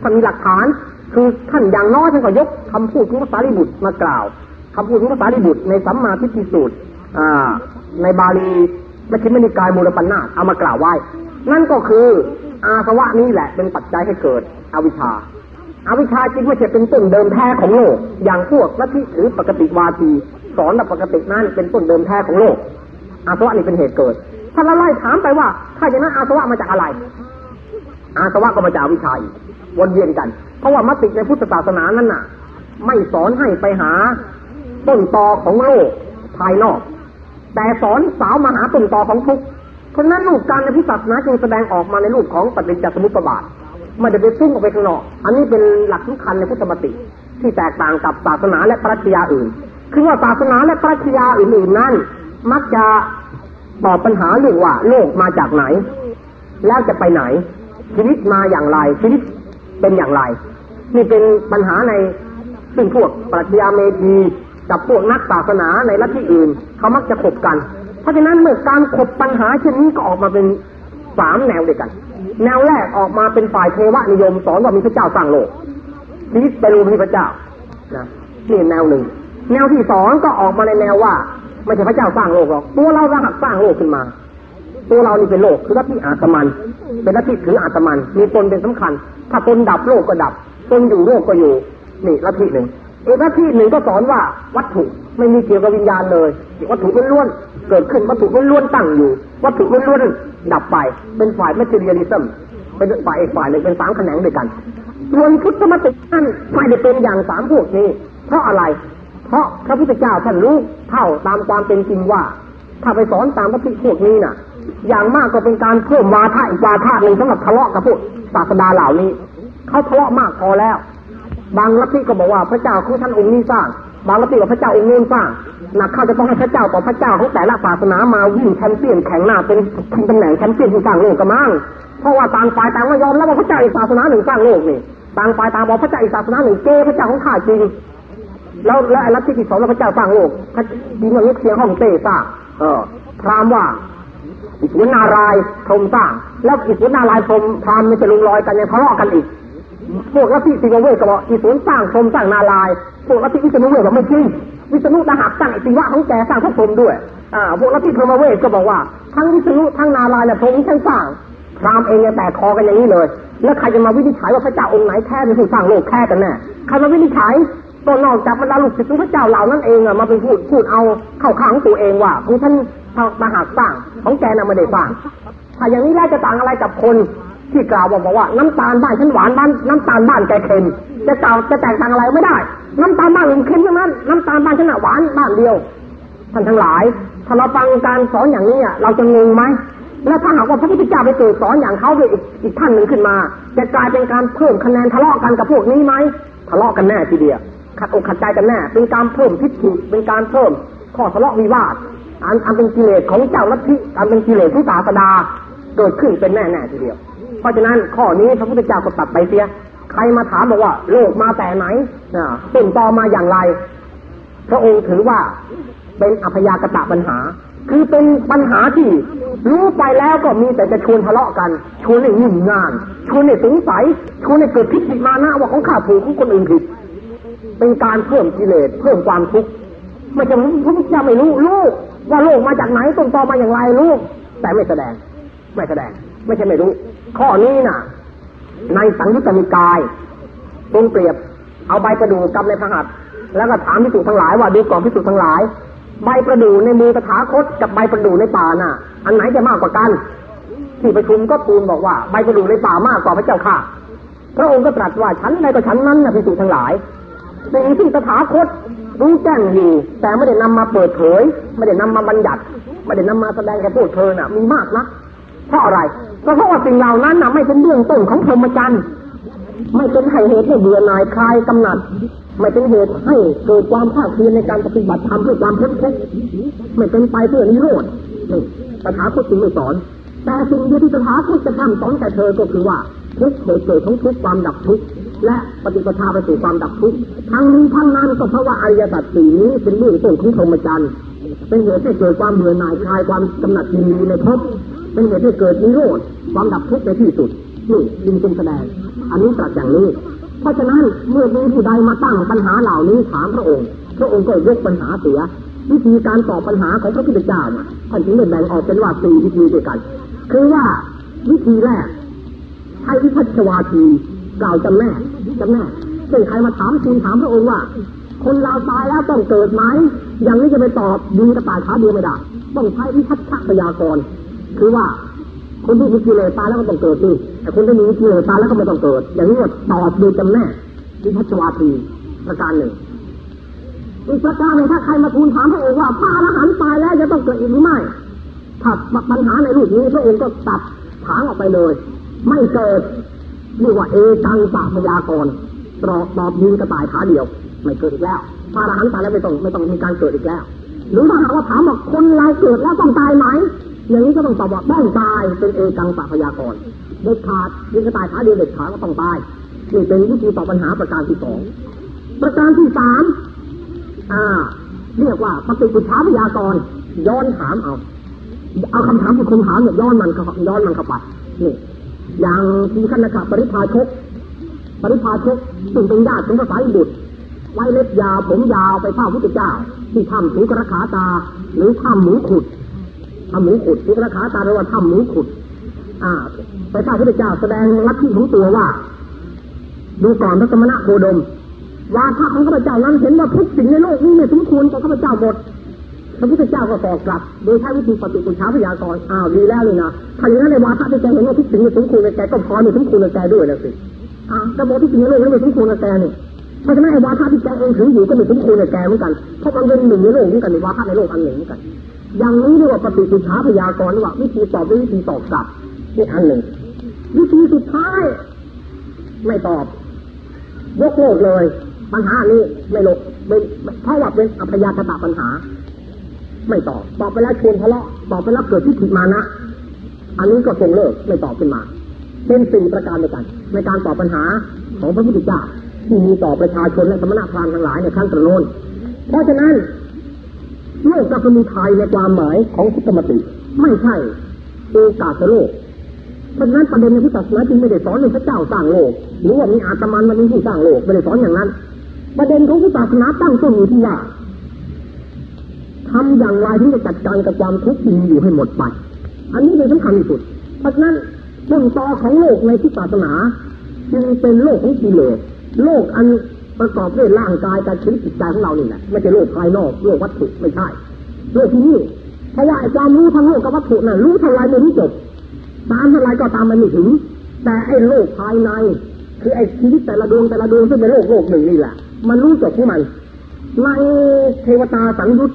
ท่านมีหลักฐาน คือท่านอย่างน้อยท่านก็ยกคำพูดของพระสารีบุตรมากล่าวคำพูดของพระสารีบุตรในสัมมาทิฏฐิสูตรอ่าในบาลีมัชฌิมนิกายมูลปัญนาเอามากล่าวไว้ นั่นก็คืออาสวะนี้แหละเป็นปัจจัยให้เกิดอวิชชาอวิชชาจริงไม่ใช่เป็นต้นเดิมแท้ของโลก อย่างพวกลัทธิหรือปกติวาที สอนแบบปกตินั้นเป็นต้นเดิมแท้ของโลก อาสวะนี่เป็นเหตุเกิด ถ้าเราไล่ถามไปว่า ถ้าอย่างนั้นอาสวะมาจากอะไร อาสวะก็มาจากวิชาอีกวนเวียนกัน เพราะว่ามติในพุทธศาสนานั้นน่ะ ไม่สอนให้ไปหาต้นตอของโลกภายนอก แต่สอนสาวมาหาต้นตอของทุกข์เพราะฉะนั้นรูปการในพุทธศาสนาจึงแสดงออกมาในรูปของปฏิจจสมุปบาทไม่ได้ไปพุ่งออกไปข้างนอก อันนี้เป็นหลักสำคัญในพุทธมติ ที่แตกต่างกับศาสนาและปรัชญาอื่น คือว่าศาสนาและปรัชญาอื่นๆนั้น มักจะตอบปัญหาเรื่องว่าโลกมาจากไหน แล้วจะไปไหน ชีวิตมาอย่างไร ชีวิตเป็นอย่างไร นี่เป็นปัญหาในซึ่งพวกปรัชญาเมธีกับพวกนักศาสนาในลัทธิอื่น เขามักจะขบกัน เพราะฉะนั้นเมื่อการขบปัญหาเช่นนี้ก็ออกมาเป็นสามแนวด้วยกัน แนวแรกออกมาเป็นฝ่ายเทวนิยมสอนว่ามีพระเจ้าสร้างโลกชีวิตเป็นรูปมีพระเจ้านะนี่แนวหนึ่ง แนวที่สองก็ออกมาในแนวว่า ไม่ใช่พระเจ้าสร้างโลกหรอกตัวเรารหัสสร้างโลกขึ้นมา ตัวเรานี่เป็นโลกคือลัทธิอาตมัน เป็นลัทธิถืออาตมัน มีตนเป็นสำคัญ ถ้าตนดับโลกก็ดับตนอยู่โลกก็อยู่ นี่ลัทธิหนึ่งอีกลัทธิหนึ่งก็สอนว่าวัตถุไม่มีเกี่ยวกับวิญญาณเลย วัตถุล้วนๆเกิดขึ้นวัตถุล้วนๆตั้งอยู่ วัตถุล้วนๆดับไป เป็นฝ่าย materialism เป็นฝ่ายอีกฝ่ายหนึ่งเป็นสามแขนงด้วยกันส่วนพุทธมติท่านไม่ได้เป็นอย่างสามพวกนี้ เพราะอะไร เพราะพระพุทธเจ้าท่านรู้เท่าตามความเป็นจริงว่า ถ้าไปสอนตามพระพิพวกนี้น่ะ อย่างมากก็เป็นการเพิ่มวาทะอีกวาทะหนึ่งสำหรับทะเลาะกับพวกศาสดาเหล่านี้เขาทะเลาะมากพอแล้ว บางลัทธิก็บอกว่าพระเจ้าของท่านองค์นี้สร้าง บางลัทธิว่าพระเจ้าองค์นู้นสร้างหนักเข้าจะต้องให้พระเจ้าต่อพระเจ้าของแต่ละศาสนามาวิ่งแชมเปี้ยนแข่งหน้าเป็นตำแหน่งแชมเปี้ยนที่สร้างโลกกระมังเพราะว่าต่างฝ่ายต่างไม่ยอมแล้วว่าพระเจ้าอีกศาสนาหนึ่งสร้างโลกนี่ต่างฝ่ายต่างบอกพระเจ้าอีกศาสนาหนึ่งเก้พระเจ้าของข้าจริง แล้วแล้วไอ้ลัทธิที่สองแล้วพระเจ้าสร้างโลกพระดีมันเสียงห้องเต้สร้างเออ พรามว่าอิศวรนารายพรมสร้าง แล้วอิศวรนารายพรมพรามมันจะลงรอยกันยังทะเลาะกันอีก พวกลัทธิสิงเวชก็บอกอิศวรสร้างพรมสร้างนาราย พวกลัทธิวิษณุเวชบอกไม่จริงวิษณุทหารสร้างอิสิวะของแกสร้างพระพรหมด้วย อ่า พวกลัทธิพรหมเวชก็บอกว่า ทั้งวิษณุทั้งนารายและพรหมทั้งสร้าง พรามเองยังแตกคอกันอย่างนี้เลย แล้วใครจะมาวินิจฉัยว่าพระเจ้าองค์ไหนแท้เป็นผู้สร้างโลกแท้กันแน่ ใครมาวินิจฉัย ก็นอกจากบรรดาลูกศิษย์ของพระเจ้าเหล่านั้นเองอะมาเป็นพูดพูดเอาเข้าข้างตัวเองว่าของท่านมหาสร้างของแกน่ะไม่ได้สร้างถ้าอย่างนี้แล้วจะต่างอะไรกับคนที่กล่าวบอกบอกว่าน้ำตาลบ้านฉันหวานบ้านน้ำตาลบ้านแกเค็มจะกล่าวจะแตกต่างอะไรไม่ได้ น้ำตาลบ้านอื่นเค็มทั้งนั้นน้ำตาลบ้านฉันน่ะหวานบ้านเดียวท่านทั้งหลาย ถ้าเราฟังการสอนอย่างนี้อะเราจะงงไหมแล้วถ้าหากว่าพระพุทธเจ้าไปเกิดสอนอย่างเขาด้วยอีกอีกท่านหนึ่งขึ้นมา จะกลายเป็นการเพิ่มคะแนนทะเลาะกันกับพวกนี้ไหมทะเลาะกันแน่ทีเดียว ขัดอกขัดใจกันแน่เป็นการเพิ่มทิฏฐิเป็นการเพิ่มข้อทะเลาะวิวาทอันอันเป็นกิเลสของเจ้าลัทธิอันเป็นกิเลสที่ศาสดาเกิดขึ้นเป็นแน่แน่ทีเดียว เพราะฉะนั้นข้อนี้พระพุทธเจ้าก็ตัดไปเสีย ใครมาถามบอกว่าโลกมาแต่ไหนต้นตอมาอย่างไร พระองค์ถือว่าเป็นอพยากตะปัญหา คือเป็นปัญหาที่รู้ไปแล้วก็มีแต่จะชวนทะเลาะกัน ชวนให้หยิ่งงาน ชวนให้สงสัย ชวนให้เกิดทิฏฐิมานะว่าของข้าถูกของคนอื่นผิด เป็นการเพิ่มกิเลสเพิ่มความทุกข์ไม่ใช่พระพุทธเจ้าไม่รู้รู้ว่าโลกมาจากไหนต้นตอมาอย่างไรรู้แต่ไม่แสดง ไม่แสดง ไม่ใช่ไม่รู้ ข้อนี้น่ะ ในสังยุตตนิกายทรงเปรียบ เอาใบกระดูกกำในพระหัตถ์แล้วก็ถามพิสุทั้งหลายว่าดูก่อนพิสุทั้งหลาย ใบประดูในมือตถาคตกับใบประดูในป่าน่ะ อันไหนจะมากกว่ากัน ที่ประชุมก็ทูลบอกว่าใบประดูในป่ามากกว่าพระเจ้าค่ะพระองค์ก็ตรัสว่าฉันใดก็ฉันนั้นนะพิสุทั้งหลาย สิ่งที่ตถาคตรู้แจ้งอยู่แต่ไม่ได้นำมาเปิดเผย ไม่ได้นำมาบัญญัติ ไม่ได้นำมาแสดงแก่พวกเธอน่ะมีมากนะเพราะอะไรก็เพราะว่าสิ่งเหล่านั้นน่ะไม่เป็นเรื่องต้นของพรหมจรรย์ไม่เป็นให้เหตุให้เบื่อหน่ายคลายกำหนัด ไม่เป็นเหตุให้เกิดความภาคเพียรในการปฏิบัติธรรมเพื่อความพ้นทุกข์ไม่เป็นไปเพื่อนิโรธนี่ตถาคตจึงไม่สอน แต่สิ่งเดียวที่ตถาคตจะทำสอนแก่เธอก็คือว่าทุกเหตุเกิดของทุกความดับทุกข์ และปฏิปทาไปสู่ความดับทุกข์ทั้งนี้ทั้งนั้นก็เพราะว่าอริยสัจสี่นี้เป็นเรื่องต้นของพรหมจรรย์เป็นเหตุให้เกิดความเบื่อหน่ายคลายความกำหนัดยินดีในภพเป็นเหตุให้เกิดนิโรธความดับทุกข์ในที่สุดนี่จึงเป็นแสดง อันนี้ตรัสอย่างนี้ เพราะฉะนั้นเมื่อมีผู้ใดมาตั้งปัญหาเหล่านี้ถามพระองค์ พระองค์ก็ยกปัญหาเสีย วิธีการตอบปัญหาของพระพุทธเจ้าท่านจึงได้แบ่งออกเป็นว่าสี่วิธีด้วยกัน คือว่าวิธีแรกให้วิพัชวาที กล่าจำแนกจำแนกเช่นใครมาถามทูลถามพระองค์ว่า คนเราตายแล้วต้องเกิดไหมอย่างนี้จะไปตอบยิงกระต่ายขาเดียวไม่ได้ต้องใช้วิพัชพยากรณ์คือว่าคนที่มีกิเลสตายแล้วก็ต้องเกิดดิแต่คนที่มีกิเลสตายแล้วก็ไม่ต้องเกิด อย่างนี้ตอบโดยจำแนกวิพัชวาทีประการหนึ่งอีกประการหนึ่งถ้าใครมาทูลถามพระองค์ว่าพระอรหันต์ตายแล้วจะต้องเกิดอีกหรือไม่ถ้าปัญหาในรูปนี้พระองค์ก็ตัดถางออกไปเลย ไม่เกิด เรียกว่าเอกังปะพยากรณ์ตอบตอบยิงกระต่ายขาเดียว ไม่เกิดอีกแล้วพระอรหันต์ตายแล้วไม่ต้องไม่ต้องมีการเกิดอีกแล้ว หรือถ้าหากว่าถามว่าคนเราเกิดแล้วต้องตายไหมอย่างนี้ก็ต้องตอบว่าต้องตายเป็นเอกังปะพยากรณ์เด็ดขาดยิงกระต่ายขาเดียวเด็ดขาดก็ต้องตายนี่เป็นวิธีตอบปัญหาประการที่สองประการที่สามอ่า เรียกว่าปฏิปุชาพยากรณ์ย้อนถามเอา เอาคำถามที่คนถามเนี่ยย้อนมันเขาย้อนมันเข้าไปนี่ อย่างทีขันกะปริพาชก ปริพาชกซึ่งเป็นญาติของพระสายบุตรไว้เล็บยาวผมยาวไปเฝ้าพระเจ้า ที่ถ้ำสุกระขาตา หรือถ้ำหมูขุดถ้ำหมูขุดสุกระขาตาเรียกว่าถ้ำหมูขุด อ่า ไปเฝ้าพระเจ้าแสดงลัทธิของตัวว่า ดูก่อนพระสมณะโคดมวาทะของข้าพเจ้านั้นเห็นว่าทุกสิ่งในโลกนี้ไม่สมควรกับข้าพเจ้าหมด พระพุทธเจ้าก็ตอบกลับ โดยใช้วิธีปฏิปุชฌาพยากรณ์อ้าวดีแล้วเลยนะถ้าอย่างนั้นในวาทะที่แกเห็นว่าทุกสิ่งไม่สมควรกับแกก็พร้อไม่สมควรกับแกด้วยแล้วสิอ่าก็บอกทุกสิ่งในโลกนี้ไม่สมควรกับแกเนี่ยเพราะฉะนั้นไอ้วาทะที่แกเองถืออยู่ก็ไม่สมควรกับแกเหมือนกันเพราะมันเป็นหนึ่งในโลกนี้กันในวาทะในโลกอันหนึ่งเหมือนกัน อย่างนี้เรียกว่าปฏิปุชฌาพยากรณ์ว่าวิธีตอบด้วยวิธีตอบกลับนี่อันหนึ่งวิธีสุดท้ายไม่ตอบยกเลิกเลย ปัญหานี้ไม่ลงไม่เพราะว่าเป็นอภยากตะปัญหา ไม่ตอบ ตอบไปแล้วชวนทะเลาะ ตอบไปแล้วเกิดที่ผิดมานะ อันนี้ก็ทรงเลิกไม่ตอบขึ้นมา เป็นสี่ประการด้วยกัน ในการตอบปัญหาของพระพุทธเจ้าที่มีต่อประชาชนและสมณพราหมณ์ทั้งหลายในขั้นตระโนนเพราะฉะนั้นโลกกับสมุทัยในความหมายของพุทธมติไม่ใช่โอกาสโลกเพราะฉะนั้นประเด็นในพุทธศาสนาจึงไม่ได้สอนเรื่องพระเจ้าสร้างโลก หรือว่ามีอาตมันมันเป็นผู้สร้างโลกไม่ได้สอนอย่างนั้น ประเด็นของพุทธศาสนาตั้งต้นอยู่ที่ว่า ทำอย่างไรที่จะจัดการกับความทุกข์ที่มีอยู่ให้หมดไป อันนี้เป็นสำคัญที่สุด เพราะฉะนั้นต้นตอของโลกในพุทธศาสนา จึงเป็นโลกของกิเลสโลกอันประกอบด้วยร่างกายการชีวิตจิตใจของเรานี่แหละไม่ใช่โลกภายนอกโลกวัตถุไม่ใช่โลกที่นี่เพราะว่าไอ้ความรู้ทางโลกกับวัตถุน่ะรู้เท่าไรไม่รู้จบตามเท่าไรก็ตามมันไม่ถึง แต่ไอ้โลกภายใน คือไอ้ชีวิตแต่ละดวงแต่ละดวงซึ่งเป็นโลกโลกหนึ่งนี่แหละ มันรู้จบของมันในเทวตาสังยุต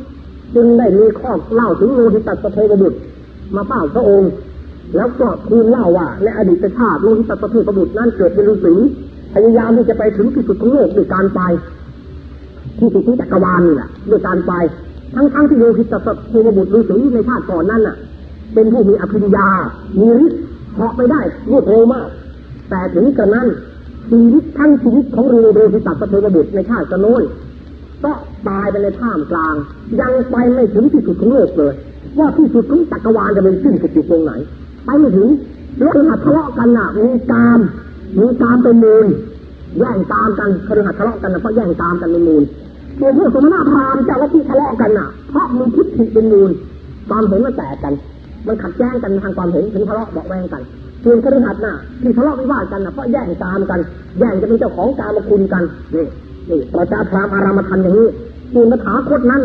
จึงได้มีข้อเล่าถึงโลหิตัสเทวบุตรมาเป้าพระองค์ แล้วก็ทูลเล่าว่าในอดีตชาติโลหิตัสเทวบุตรนั้นเกิดเป็นฤาษีพยายามที่จะไปถึงที่สุดของโลกด้วยการไป ที่สุดของจักรวาลนี่แหละด้วยการไป ทั้งๆทที่โลหิตัสเทวบุตรฤาษีในชาติก่อนนั้นน่ะ เป็นผู้มีอภิญญา มีฤทธิ์เหาะไปได้รวดเร็วมาก แต่ถึงกระนั้นชีวิตทั้งชีวิตของเรือโดยพิสัตเทวบุตรในชาติกระโน้น ก็ตายไปในท่ามกลาง ยังไปไม่ถึงที่สุดของโลกเลย ว่าที่สุดของจักรวาลจะเป็นสิ้นสุดอยู่ตรงไหน ไปไม่ถึงแล้วหัดทะเลาะกันน่ะมีกามมีกามเป็นมูลแย่งตามกันคือหัดทะเลาะกันนะเพราะแย่งตามกันเป็นมูลตัวพวกสมณพราหมณ์เจ้าว่าที่ทะเลาะกันน่ะ เพราะมีทิฏฐิเป็นมูลความเห็นมันแตกกัน มันขัดแย้งกันทางความเห็นถึงทะเลาะเบาแวงกันส่วนคฤหัสถ์น่ะที่ทะเลาะวิวาทกันน่ะเพราะแย่งตามกัน แย่งจะเป็นเจ้าของการมาคุณกันนี่ นี่ประชาพรามอารามทันอย่างนี้ส่วนมถาคตนั้น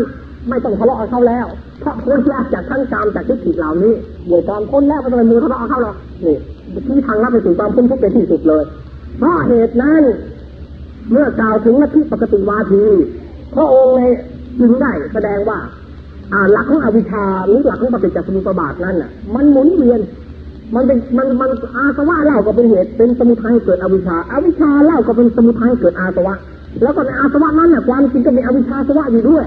ไม่ต้องทะเลาะกับเขาแล้ว เพราะพ้นแล้วจากทั้งกรรมจากทิฏฐิเหล่านี้เดี๋ยวการพ้นแล้วไม่ต้องไปมือทะเลาะกับเขาหรอกนี่ที่ทางลับไปสู่ความพ้นทุกข์ในที่สุดเลย เพราะเหตุนั้น เมื่อกล่าวถึงลัทธิปกติวาทีพระองค์ในจึงได้แสดงว่าอ่าหลักของอวิชชาหรือหลักของปฏิจจสมุปบาทนั้นน่ะ มันหมุนเวียน มันเป็นมันมันอาสวะเล่าก็เป็นเหตุเป็นสมุทัยเกิดอวิชชาอวิชชาเล่าก็เป็นสมุทัยเกิดอาสวะ แล้วก็ในอาสวะนั้นน่ะความจริงก็มีอวิชชาสวะอยู่ด้วย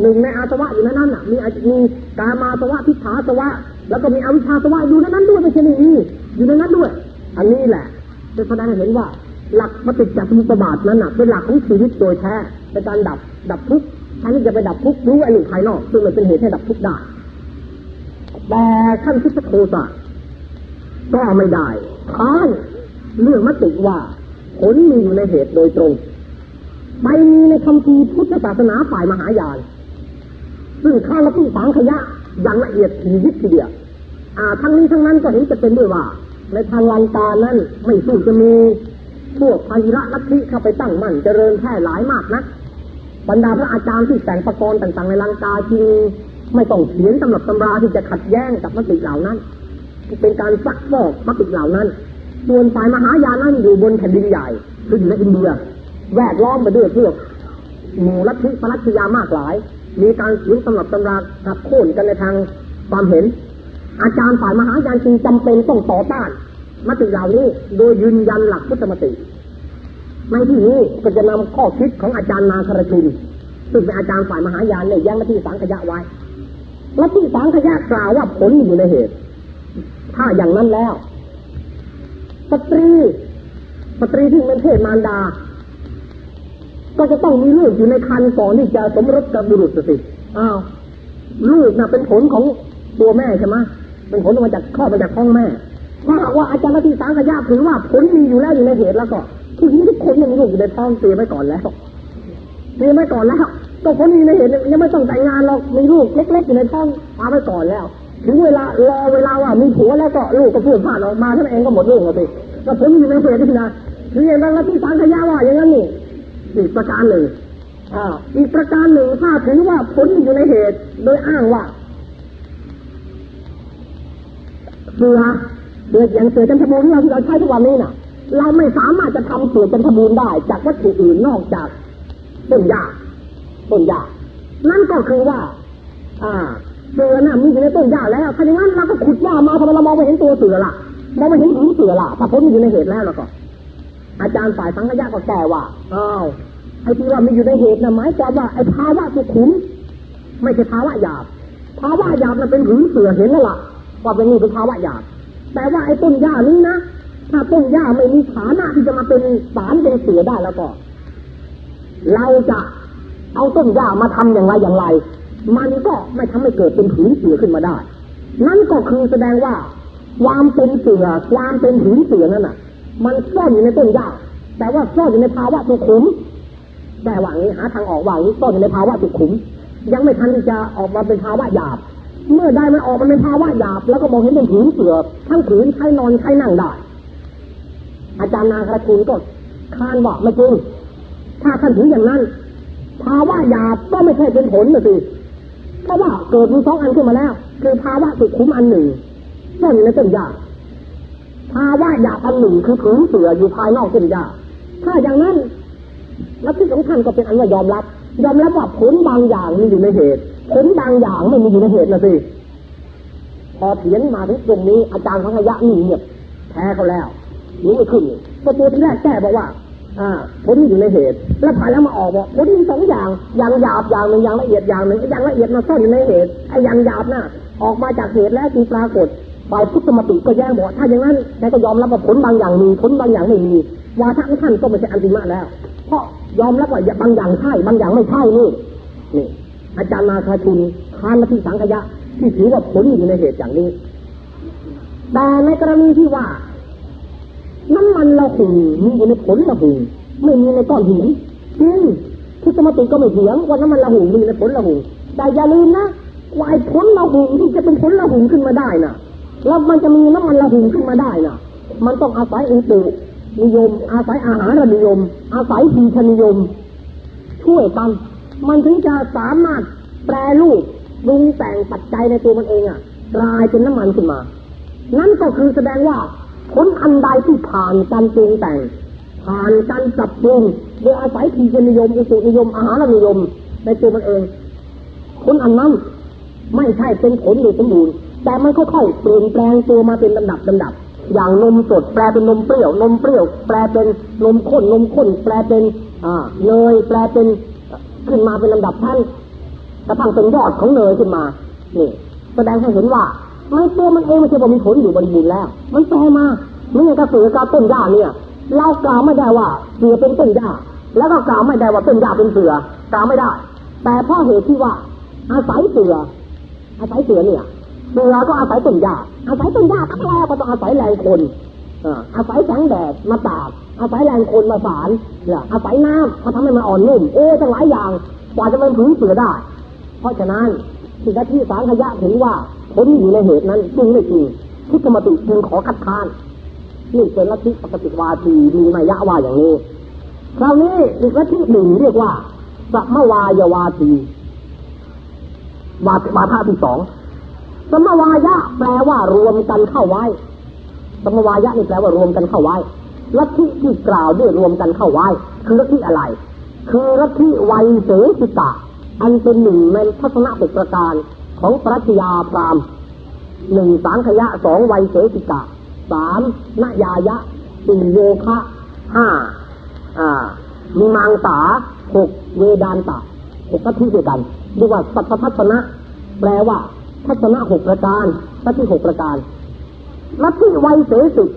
หนึ่งในอาสวะอยู่ในนั้นน่ะมีมีกามาสวะทิฏฐาสวะ แล้วก็มีอวิชชาสวะอยู่ในนั้นด้วยไม่ใช่ไม่มีอยู่ในนั้นด้วย อันนี้แหละจะแสดงให้เห็นว่า หลักปฏิจจสมุปบาทนั้นน่ะเป็นหลักของชีวิตโดยแท้เป็นการดับดับทุกข์แทนที่จะไปดับทุกข์รู้ไอ้หนึ่งภายนอกซึ่งมันเป็นเหตุให้ดับทุกข์ได้แต่ท่านพุทธโคสะก็ไม่ได้ค้าเรื่องมติว่าผลมีอยู่ในเหตุโดยตรง ไปมีในคำพีพุทธศาสนาฝ่ายมหายาน ซึ่งข้าละที่สังขยะอย่างละเอียดถี่ยิบทีเดียวทั้งนี้ทั้งนั้นก็เห็นจะเป็นด้วยว่า ในทางลังกานั้นไม่สู้จะมีพวกพาหิระลัทธิเข้าไปตั้งมั่นเจริญแพร่หลายมากนะบรรดาพระอาจารย์ที่แต่งประกรณ์ต่างๆในลังกาจริงไม่ต้องเขียนสำหรับตำราที่จะขัดแย้งกับมติเหล่านั้น เป็นการซักฟอกมติเหล่านั้นส่วนฝ่ายมหายานั้นอยู่บนแผ่นดินใหญ่คืออยู่ในอินเดีย แวดล้อมไปด้วยพวกหมู่ลัทธิปรัชญามากหลาย มีการเขียนสำหรับตำราขับโค่นกันในทางความเห็น อาจารย์ฝ่ายมหายานจึงจำเป็นต้องต่อต้านมติเหล่านี้โดยยืนยันหลักพุทธมติในที่นี้ก็จะนำข้อคิดของอาจารย์นาคารชุนซึ่งเป็นอาจารย์ฝ่ายมหายานเนี่ยแย้งมาที่สังขยะไว้และที่สังขยะกล่าวว่าผลอยู่ในเหตุ ถ้าอย่างนั้นแล้วสตรีสตรีที่เป็นเพศมารดา ก็จะต้องมีลูกอยู่ในครรภ์ก่อนที่จะสมรสกับบุรุษสิอ้าวลูกน่ะเป็นผลของตัวแม่ใช่ไหมเป็นผลมาจากคลอดมาจากท้องแม่ถ้าหากว่าอาจารย์ละที่สังขยะถือว่าผลมีอยู่แล้วอยู่ในเหตุแล้วก็ผู้หญิงทุกคนยังมีลูกอยู่ในท้องเตรียมไว้ก่อนแล้วเตรียมไว้ก่อนแล้วก็คนมีในเหตุยังไม่ต้องแต่งงานหรอกมีลูกเล็กๆอยู่ในท้องมาไว้ก่อนแล้ว ถึงเวลารอเวลาว่ามีผัวแล้วก็ลูกก็พูดผ่านออกมาท่านเองก็หมดเรื่องเลยก็ผลอยู่ในเหตุนี่นะถึงอย่างนั้นละที่สังขยะว่าอย่างนั้นนี่ อีกประการหนึ่งอ่าอีกประการหนึ่งถ้าถือว่าผลอยู่ในเหตุ โดยอ้างว่าเสือเสืออย่างเสือจันทบูรณ์ที่เราที่เราใช้ทุกวันนี้น่ะ เราไม่สามารถจะทำเสือจันทบูรณ์ได้ จากวัตถุอื่นนอกจากต้นหญ้าต้นหญ้านั่นก็คือว่า อ่าเสือน่ะมีอยู่ในต้นหญ้าแล้วถ้าอย่างนั้นเราก็ขุดหญ้ามาทำไมเรามองไม่เห็นตัวเสือล่ะมองไม่เห็นหูเสือล่ะถ้าพ้นอยู่ในเหตุแล้วแล้วก็ อาจารย์ฝ่ายสังฆยะก็แก้ว่าอ้าวไอ้ที่ว่ามีอยู่ในเหตุนะหมายความว่าไอ้ภาวะสุขุม ไม่ใช่ภาวะหยาบภาวะหยาบมันเป็นหืนเสือเห็นแล้วล่ะว่าเป็นนี่เป็นภาวะหยาบแต่ว่าไอ้ต้นหญ้านี้นะถ้าต้นหญ้าไม่มีฐานะที่จะมาเป็นสารเป็นเสือได้แล้วก็ เราจะเอาต้นหญ้ามาทำอย่างไรอย่างไร มันก็ไม่ทำให้เกิดเป็นผืนเสือขึ้นมาได้ นั่นก็คือแสดงว่า ความเป็นเสือความเป็นผืนเสือนั่นน่ะ มันซ่อนอยู่ในต้นหญ้าแต่ว่าซ่อนอยู่ในภาวะสุขุมแต่ว่างี้หาทางออกว่างี้ซ่อนอยู่ในภาวะสุขุม ยังไม่ทันที่จะออกมาเป็นภาวะหยาบ เมื่อได้มันออกมาเป็นภาวะหยาบ แล้วก็มองเห็นเป็นผืนเสือทั้งผืนใช้นอนใช้นั่งได้ อาจารย์นางกระคุณก็คานว่าไม่จริงถ้าท่านถืออย่างนั้น ภาวะหยาบก็ไม่ใช่เป็นผลนะสิเพราะว่าเกิดมีสองอันขึ้นมาแล้ว คือภาวะสุขุมอันหนึ่งซ่อนอยู่ในต้นหญ้า ภาวะหยาบอันหนึ่งคือผืนเสืออยู่ภายนอกต้นหญ้าถ้าอย่างนั้นลัทธิของท่านก็เป็นอันว่ายอมรับ ยอมรับว่าผลบางอย่างมีอยู่ในเหตุผลบางอย่างไม่มีอยู่ในเหตุนะสิพอเถียงมาถึงตรงนี้อาจารย์พังขยะนี่เงียแพ้เขาแล้วรู้ไม่ขึ้นประตูที่แรกแก้บอกว่า อ่าผลอยู่ในเหตุ แล้วภายแล้วมาออกว่าผลมีสองอย่างอย่างหยาบอย่างหนึ่งอย่างละเอียดอย่างหนึ่งอย่างละเอียดมาซ่อนอยู่ในเหตุไอ้อย่างหยาบน่ะออกมาจากเหตุแล้วจึงปรากฏ ฝ่ายพุทธมติก็แย้งบอกถ้าอย่างนั้นแกก็ยอมรับว่าผลบางอย่างมีผลบางอย่างไม่มีวาทะของท่านก็ไม่ใช่อันติมะแล้ว เพราะยอมรับว่าบางอย่างใช่บางอย่างไม่ใช่นี่นี่อาจารย์นาคาชุนคานมาที่สังขยะ ที่ถือว่าผลอยู่ในเหตุอย่างนี้ แต่ในกรณีที่ว่าน้ำมันละหูมีอยู่ในผลละหูไม่มีในก้อนหินจริงพุทธมติก็ไม่เถียงว่าน้ำมันละหูมีในผลละหูแต่อย่าลืมนะว่าไอ้ผลละหูที่จะเป็นผลละหูขึ้นมาได้น่ะ แล้วมันจะมีน้ำมันละหูขึ้นมาได้น่ะ มันต้องอาศัยอุตุนิยม อาศัยอาหารนิยม อาศัยพีชนิยม ช่วยกัน มันถึงจะสามารถแปรรูปปรุงแต่งปัจจัยในตัวมันเองอะกลายเป็นน้ำมันขึ้นมา นั่นก็คือแสดงว่าผลอันใดที่ผ่านการปรุงแต่ง ผ่านการปรับปรุงโดยอาศัยทีจนิยมอุตุนิยมอาหารนิยม ในตัวมันเองผลอันนั้นไม่ใช่เป็นผลโดยสมบูรณ์ แต่มันค่อยๆเปลี่ยนแปลงตัวมาเป็นลำดับลำดับ อย่างนมสดแปลเป็นนมเปรี้ยว นมเปรี้ยว แปลเป็นนมข้นนมข้นแปลเป็นอ่าเนยแปลเป็นขึ้นมาเป็นลำดับท่านกระทั่งเป็นยอดของเนยขึ้นมานี่แสดงให้เห็นว่าไม่ตัวมันเองมันจะมีผลอยู่บริบูรณ์แล้ว มันแปลมาเมื่อกระสือกระต้นหญ้าเนี่ยเรากล่าวไม่ได้ว่าเสือเป็นต้นหญ้าแล้วก็กล่าวไม่ได้ว่าต้นหญ้าเป็นเสือกล่าวไม่ได้ แต่เพราะเหตุที่ว่าอาศัยเสืออาศัยเสือเนี่ย เสือก็อาศัยต้นหญ้าอาศัยต้นหญ้าทั้งแรกก็ต้องอาศัยแรงคนอาศัยแสงแดดมาตากอาศัยแรงคนมาสารเนี่ยอาศัยน้ำมาทำให้มันอ่อนนุ่มเอ๊ะทั้งหลายอย่างกว่าจะเป็นผืนเสือได้ เพราะฉะนั้นสิ่งที่สารขยะถือว่าผลอยู่ในเหตุนั้นจริงไม่จริงทิฏฐมติจึงขอคัดค้านนี่เป็นลัทธิปกติวาทีมีนัยยะว่าอย่างนี้คราวนี้อีกลัทธิหนึ่งเรียกว่าสัมวายาวาทีวาทวาทาที่สอง สมวายะแปลว่ารวมกันเข้าไว้ สมวายะนี่แปลว่ารวมกันเข้าไว้ลัทธิที่กล่าวด้วยรวมกันเข้าไว้ คือลัทธิอะไร คือลัทธิไวยเสสิตะ อันเป็นหนึ่งในทัศนะหกประการของปรัชญาพรามหนึ่งสังขยะสองไวยเสสิกะสามนายายะสี่โยคะห้ามีมังสาหกเวดานตะหกลัทธิด้วยกันเรียกว่าสัพพทัศนะ แปลว่า ทัศนะหกประการลัทธิหกประการลัทธิไวยเสสิก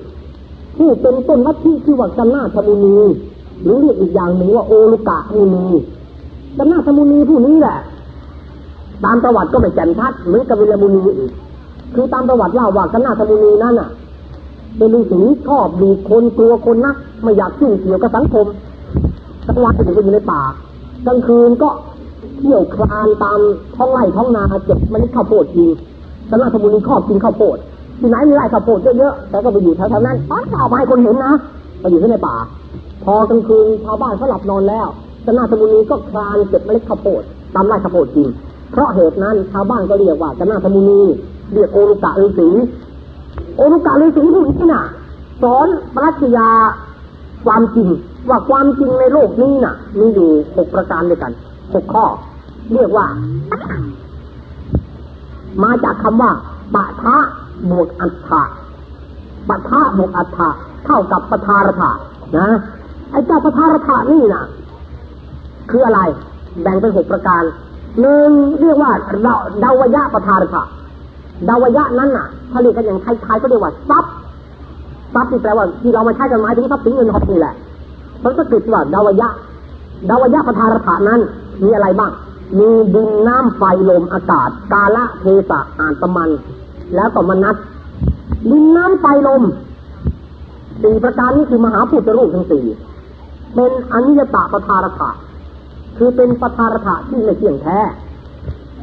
ที่เป็นต้นลัทธิที่ว่ากันนาธมุนีหรือเรียกอีกอย่างหนึ่งว่าโอลุกะมุนีกันนาธมุนีผู้นี้แหละ ตามประวัติก็ไม่แจ่มชัดเหมือนกับวิลมุนีอีกคือตามประวัติเล่าว่ากันนาธมุนีนั่นอะเป็นฤาษีชอบดีคนกลัวคนนัก ไม่อยากยุ่งเกี่ยวกับสังคมกลางวันก็อยู่ในป่ากลางคืนก็ เที่ยวคลานตามท้องไร่ท้องนาเก็บมันข้าวโพดกินสนาธมุนีชอบกินข้าวโพดที่ไหนมีไร่ข้าวโพดเยอะๆแต่ก็ไปอยู่แถวๆนั้นป้อนข้าวมาให้คนเห็นนะไปอยู่ที่ในป่า พอกลางคืนชาวบ้านเขาหลับนอนแล้วสนาธมุนีก็คลานเก็บเมล็ดข้าวโพดตามไร่ข้าวโพดกินเพราะเหตุนั้นชาวบ้านก็เรียกว่าสนาธมุนีเรียกโอรุกะฤาษีโอรุกะฤาษีผู้นี้น่ะสอนปรัชญาความจริงว่าความจริงในโลกนี้น่ะ มีอยู่หกประการด้วยกัน หกข้อ เรียกว่า มาจากคำว่าปะทะบวกอัฏฐะปะทะบวกอัฏฐะเท่ากับปทารถะนะไอ้เจ้าปทารถะนี่น่ะคืออะไร แบ่งเป็นหกประการหนึ่งเรียกว่าเดาวยะปทารถะดาวยะนั้นน่ะถ้าเรียกกันอย่างไทยๆก็เรียกว่าทรัพย์ทรัพย์ที่แปลว่าที่เรามาใช้กันหมายถึงทรัพย์สินเงินทองนี่แหละภาษาอังกฤษว่าดาวยะดาวยะปทารถะนั้น มีอะไรบ้าง มีดินน้ำไฟลมอากาศ กาละเทศะอ่านตมัน แล้วก็มนัสดินน้ำไฟลมสี่ประการนี้คือมหาพุทธรูปทั้งสี่เป็นอนิยตาปทารถะคือเป็นปทารถะที่ไม่เที่ยงแท้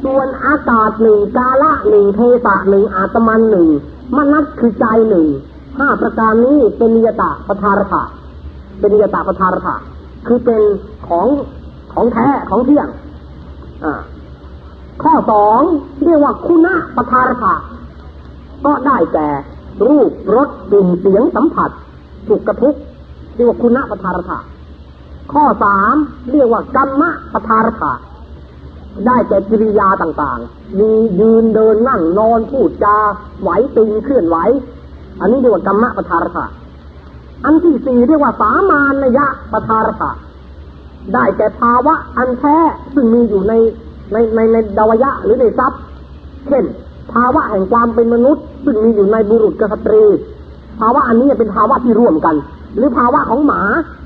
ส่วนอากาศหนึ่งกาละหนึ่งเทศะหนึ่งอาตมันหนึ่งมนัสคือใจหนึ่งห้าประการนี้เป็นนิยตาปทารถะเป็นนิยตาปทารถะคือเป็นของ ของแท้ของเที่ยงข้อสองเรียกว่าคุณะปทารถะก็ได้แก่รูปรสกลิ่นเสียงสัมผัสสุขกระทุกเรียกว่าคุณะปทารถะข้อสามเรียกว่ากรรมะปทารถะได้แก่กิริยาต่างๆ มียืนเดินนั่งนอนพูดจาไหวตึงเคลื่อนไหว อันนี้เรียกว่ากรรมะปทารถะอันที่สี่เรียกว่าสามานยะปทารถะ ได้แก่ภาวะอันแท้ซึ่งมีอยู่ในในในในดาวยะหรือในทรัพย์ เช่น ภาวะแห่งความเป็นมนุษย์ ซึ่งมีอยู่ในบุรุษกับสตรี ภาวะอันนี้เป็นภาวะที่ร่วมกัน หรือภาวะของหมา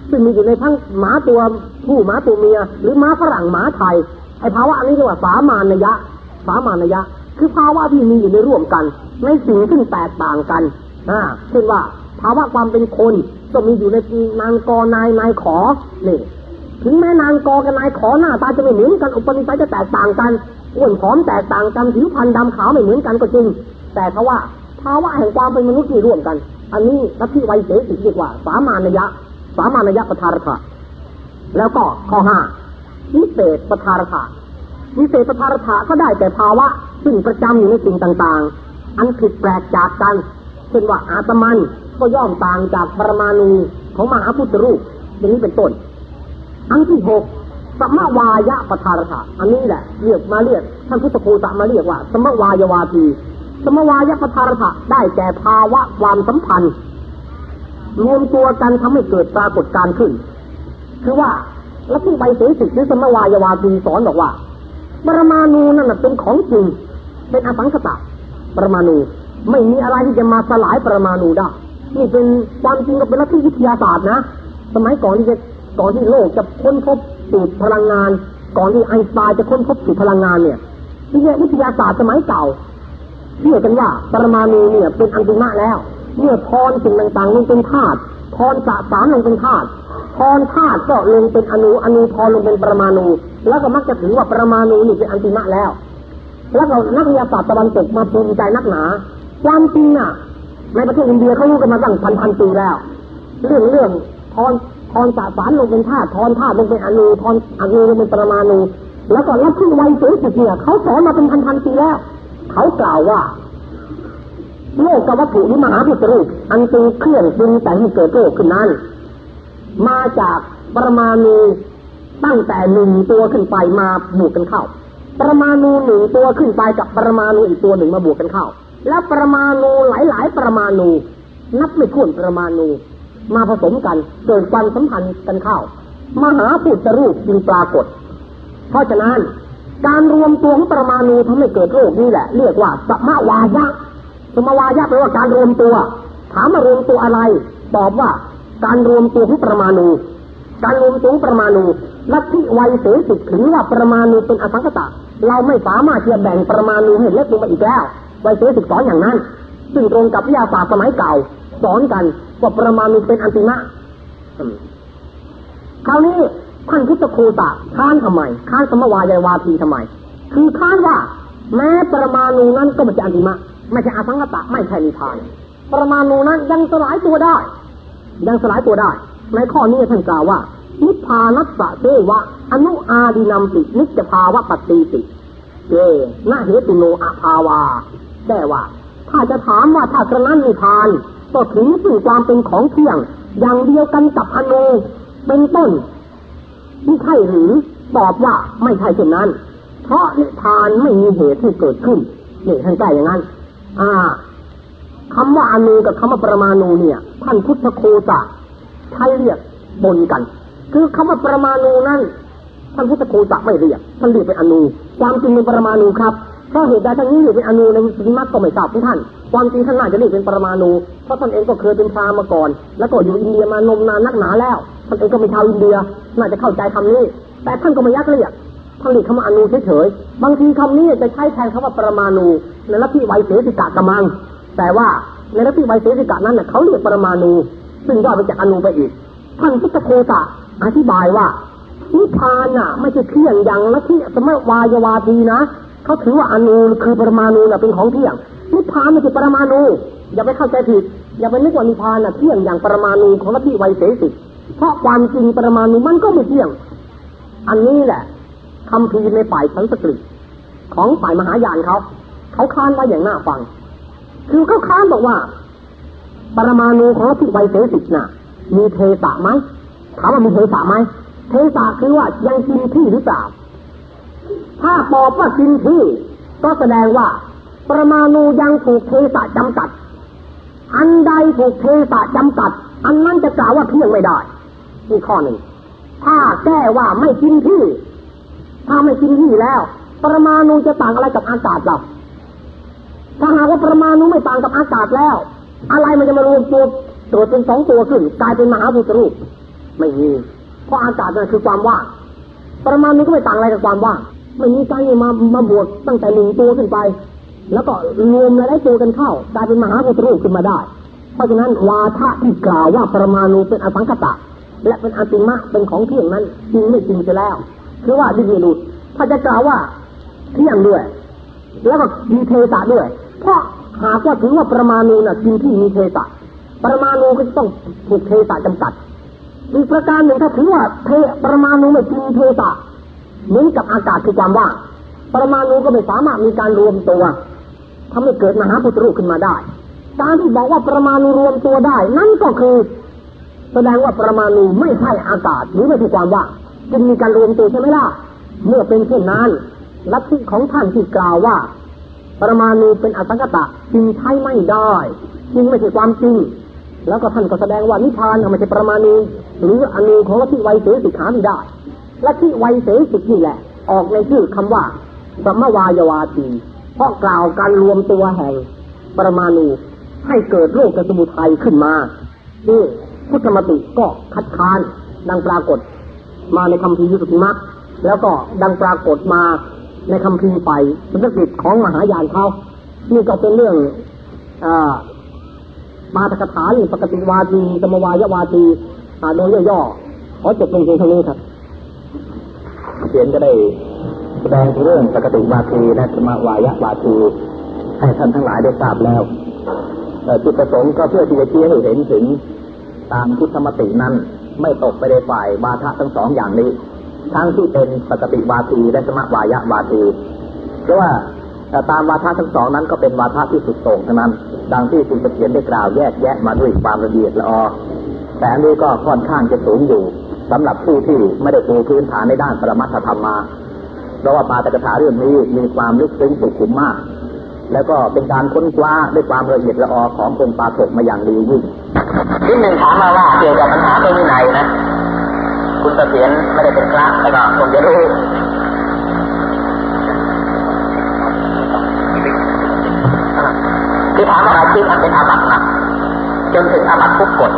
ซึ่งมีอยู่ในทั้งหมาตัวผู้หมาตัวเมีย หรือหมาฝรั่งหมาไทยไอภาวะอันนี้เรียกว่าสามานยะ สามานยะ คือภาวะที่มีอยู่ในร่วมกัน ในสิ่งซึ่งแตกต่างกันอ่าเช่นว่า ภาวะความเป็นคนก็มีอยู่ในนางกอนายนายขอนี่ ถึงแม้นางกอกับนายขอหน้าตาจะไม่เหมือนกันอุปนิสัยจะแตกต่างกันอ้วนผอมแตกต่างกันผิวพรรณดำขาวไม่เหมือนกันก็จริง แต่เพราะว่าภาวะแห่งความเป็นมนุษย์ที่ร่วมกัน อันนี้ลัทธิไวเสสิเรียกว่า สามานยะ สามานยะปทารถะแล้วก็ข้อห้าวิเศษปทารถะวิเศษภารถะก็ได้แต่ภาวะซึ่งประจำอยู่ในสิ่งต่างๆ อันผิดแปลกจากกันเช่นว่าอาตมันก็ย่อมต่างจากปรมาณูของมหาพุทธรูปอย่างนี้เป็นต้น อันที่หกสมมาวายะปทารถะอันนี้แหละเรียกมาเรียกท่านพุทธโคตะมาเรียกว่าสมมวายวาทีสมมวายะปทารถะได้แก่ภาวะความสัมพันธ์ รวมตัวกันทำให้เกิดปรากฏการณ์ขึ้น คือว่าแล้วที่ใบเสสิหรือสมวายวาทีสอนบอกว่าปรมาณูนั่นเป็นของจริงเป็นอสังขตะปรมาณูไม่มีอะไรที่จะมาสลายปรมาณูได้นี่เป็นความจริงก็เป็นลัทธิวิทยาศาสตร์นะ สมัยก่อนที่จะ ก่อนที่โลกจะค้นพบสูตรพลังงาน ก่อนที่ไอน์สไตน์จะค้นพบสูตรพลังงานเนี่ยนี่วิทยาศาสตร์สมัยเก่าเชื่อกันว่าปรมาณูเนี่ยเป็นอันติมะแล้ว เมื่อพรสิ่งต่างๆลงเป็นธาตุพรสสารลงเป็นธาตุพรธาตุก็ลงเป็นอนุอนุพรลงเป็นปรมาณูแล้วก็มักจะถือว่าปรมาณูนี่เป็นอันติมะแล้ว แล้วก็นักวิทยาศาสตร์ตะวันตกมาภูมิใจนักหนา ความจริงอะในประเทศอินเดียเขารู้กันมาตั้งพันพันปีแล้ว เรื่องเรื่องทอน ทอนสสารลงเป็นธาตุทอนธาตุลงเป็นอนุทอนอนุลงเป็นปรมาณูแล้วก็ลัทธิไวยเสสิเนี่ยเขาสอนมาเป็นพันพันปีแล้ว เขากล่าวว่าโลกกับวัตถุนี้มหาพุทธรูปอันเป็นเครื่องปรุงแต่งให้เกิดโลกขึ้นนั้น มาจากปรมาณูตั้งแต่หนึ่งตัวขึ้นไปมาบวกกันเข้า ปรมาณูหนึ่งตัวขึ้นไปกับปรมาณูอีกตัวหนึ่งมาบวกกันเข้า แล้วปรมาณูหลายๆ ปรมาณูนับไม่ถ้วนปรมาณู มาผสมกันเกิดความสัมพันธ์กันเข้ามหาพุทธรูปจึงปรากฏ เพราะฉะนั้นการรวมตัวของปรมาณูทำให้เกิดโลกนี่แหละ เรียกว่าสมาวายะสมาวายะแปลว่าการรวมตัว ถามมารวมตัวอะไร ตอบว่า การรวมตัวของปรมาณูการรวมตัวของปรมาณูลัทธิไวยเสสิถือว่าปรมาณูเป็นอสังขตะ เราไม่สามารถจะแบ่งปรมาณูให้เล็กลงไปอีกแล้วไวยเสสิสอนอย่างนั้น ซึ่งตรงกับวิทยาศาสตร์สมัยเก่า สอนกัน ว่าประมาณูเป็นอันติมะคราวนี้ท่านพุทธโคตะค้านทำไมค้านสมวายายวาทีทำไม คือค้านว่า แม้ประมาณูนั้นก็ไม่ใช่อันติมะไม่ใช่อสังขตะไม่ใช่นิพพาน ประมาณูนั้นยังสลายตัวได้ ยังสลายตัวได้ ในข้อนี้ท่านกล่าวว่า นิพพานัสสะเทวะ อนุอาดินัมติ นิจภาวะปฏิติเจนะเหตุโนอภาวาแต่ว่า ถ้าจะถามว่าถ้ากระนั้นนิพานก็ถึงซึ่ความเป็นของเที่ยง อย่างเดียวกันกับอนุเป็นต้นนี่ใช่หรือตอบว่าไม่ใช่เช่นนั้น เพราะนิพานไม่มีเหตุที่เกิดขึ้นนี่ท่านแก้อย่างนั้น อ่าคำว่าอนุกับคำว่าประมาณูเนี่ย ท่านพุทธโคตะใช้เรียกบนกัน คือคำว่าประมาณูนั้นท่านพุทธโคตะไม่เรียกท่านเรียกเป็นอนุความจริงเป็นประมาณูครับ เพราะเหตุใดท่านนี้เรียกเป็นอนุในสิมัตก็ไม่ทราบของท่าน ความจริงท่านน่าจะเรียกเป็นปรมาณูเพราะท่านเองก็เคยเป็นพราหมณ์มาก่อน แล้วก็อยู่อินเดียมานมนานนักหนาแล้วท่านเองก็เป็นชาวอินเดียน่าจะเข้าใจคำนี้ แต่ท่านก็ไม่ยักเรียกท่านเรียกคำว่าอนุเฉยๆบางทีคำนี้จะใช้แทนคำว่าปรมาณูในลัทธิไวยเสสิกะกำมัง แต่ว่าในลัทธิไวยเสสิกะนั้นเน่ยเขาเรียกปรมาณูซึ่งย่อมาจากอนุไปอีก ท่านพุทธโคตะอธิบายว่านิพพานน่ะ ไม่ใช่เที่ยงอย่างลัทธิสมัยวายวาทีนะ เขาถือว่าอนุคือปรมาณูน่ะเป็นของเที่ยงนิพพานไม่ใช่ปรมาณูอย่าไปเข้าใจผิด อย่าไปนึกว่านิพพานน่ะเที่ยงอย่างปรมาณูของลัทธิไวเสสิกเพราะความจริงปรมาณูมันก็ไม่เที่ยง อันนี้แหละคำพีในฝ่ายสันสกฤตของฝ่ายมหายานเขาเขาค้านไว้อย่างน่าฟัง คือเขาค้านบอกว่า ปรมาณูของลัทธิไวเสสิกน่ะ มีเทสะไหมถามว่ามีเทสะไหมเทสะคือว่ายังกินที่หรือเปล่า ถ้าตอบว่ากินที่ ก็แสดงว่า ปรมาณูยังถูกเทสะจำกัด อันใดถูกเทสะจำกัด อันนั้นจะกล่าวว่าเที่ยงไม่ได้นี่ข้อหนึ่ง ถ้าแก้ว่าไม่กินที่ ถ้าไม่กินที่แล้ว ปรมาณูจะต่างอะไรกับอากาศหรอถ้าหากว่าปรมาณูไม่ต่างกับอากาศแล้ว อะไรมันจะมารวมตัวตัวเป็นสองตัวขึ้น กลายเป็นมหาภูตรูปไม่มีเพราะอากาศนั่นคือความว่าง ประมาณูก็ไม่ต่างอะไรกับความว่างไม่มีการมามาบวกตั้งแต่หนึ่งตัวขึ้นไป แล้วก็รวมหลายๆตัวกันเข้ากลายเป็นมหาภูตรูปขึ้นมาได้ เพราะฉะนั้นวาทะที่กล่าวว่าประมาณูเป็นอสังขตะ และเป็นอติมะเป็นของเที่ยงนั้นจริงไม่จริงจะแล้วคือว่าดิจิลุดถ้าจะกล่าวว่าเที่ยงด้วย แล้วก็มีเทสะด้วย เพราะหากว่าถือว่าประมาณูน่ะกินที่มีเทสะประมาณูก็ต้องถูกเทสะจำกัด อีกประการหนึ่งถ้าถือว่าเทประมาณูไม่กินเทสะเหมือนกับอากาศคือความว่างปรมาณูก็ไม่สามารถมีการรวมตัวทำให้เกิดมหาพุทธรูปขึ้นมาได้ การที่บอกว่าปรมาณูรวมตัวได้ นั่นก็คือแสดงว่าปรมาณูไม่ใช่อากาศหรือไม่ใช่ความว่างจึงมีการรวมตัวใช่ไหมล่ะเมื่อเป็นเช่นนั้นลัทธิของท่านที่กล่าวว่า ปรมาณูเป็นอสังกตะจึงใช้ไม่ได้ จึงไม่ใช่ความจริง แล้วก็ท่านก็แสดงว่านิพพานไม่ใช่ประมาณูหรืออนูของลัทธิไวยเสสิกขาไม่ได้ลัทธิไวยเสสิกนี่แหละ ออกในชื่อคำว่าสัมมวายวาตีเพราะกล่าวการรวมตัวแห่งประมาณูให้เกิดโลกกสมุทัยขึ้นมานี่พุทธมติก็คัดค้านดังปรากฏ มาในคำพียุสุติมักแล้วก็ดังปรากฏมาในคำพีไปสุนทริตของมหายานเขานี่ก็เป็นเรื่องอ มาตรคถาหรือปกติวาทีสมวายาวาทีอ่าโดยย่อๆขอจบลงเพียงเท่านี้ครับเขียนจะได้แสดงเรื่องปกติวาทีและสมวายาวาทีให้ท่านทั้งหลายได้ทราบแล้วจุดประสงค์ก็เพื่อที่จะชี้ให้เห็นถึงตามพุทธมตินั้นไม่ตกไปในฝ่ายวาทะทั้งสองอย่างนี้ ทั้งที่เป็นปกติวาทีและสมวายะวาทีเพราะว่า แต่ตามวาทะทั้งสองนั้นก็เป็นวาทะที่สุดโต่งทั้งนั้น ดังที่คุณเขียนได้กล่าวแยกแยะมาด้วยความละเอียดละออแต่นนี้ก็ค่อนข้างจะสูงอยู่สำหรับผู้ที่ไม่ได้ปูพื้นฐานในด้านปรมัตถธรรมมาเพราะว่าปาตกถาเรื่องนี้มีความลึกซึ้งสุขุมมาก แล้วก็เป็นการค้นคว้าด้วยความละเอียดละออขององค์ปาถกมาอย่างดียิ่งที่หนึ่งถามมาว่าเกี่ยวกับปัญหาเป็นวินัยนะ คุณเสถียรไม่ได้เป็นพระแต่ก็คงจะรู้ ที่ถามว่าอาชีพอันเป็นอาบัติหนักจนถึงอาบัติทุกกฎ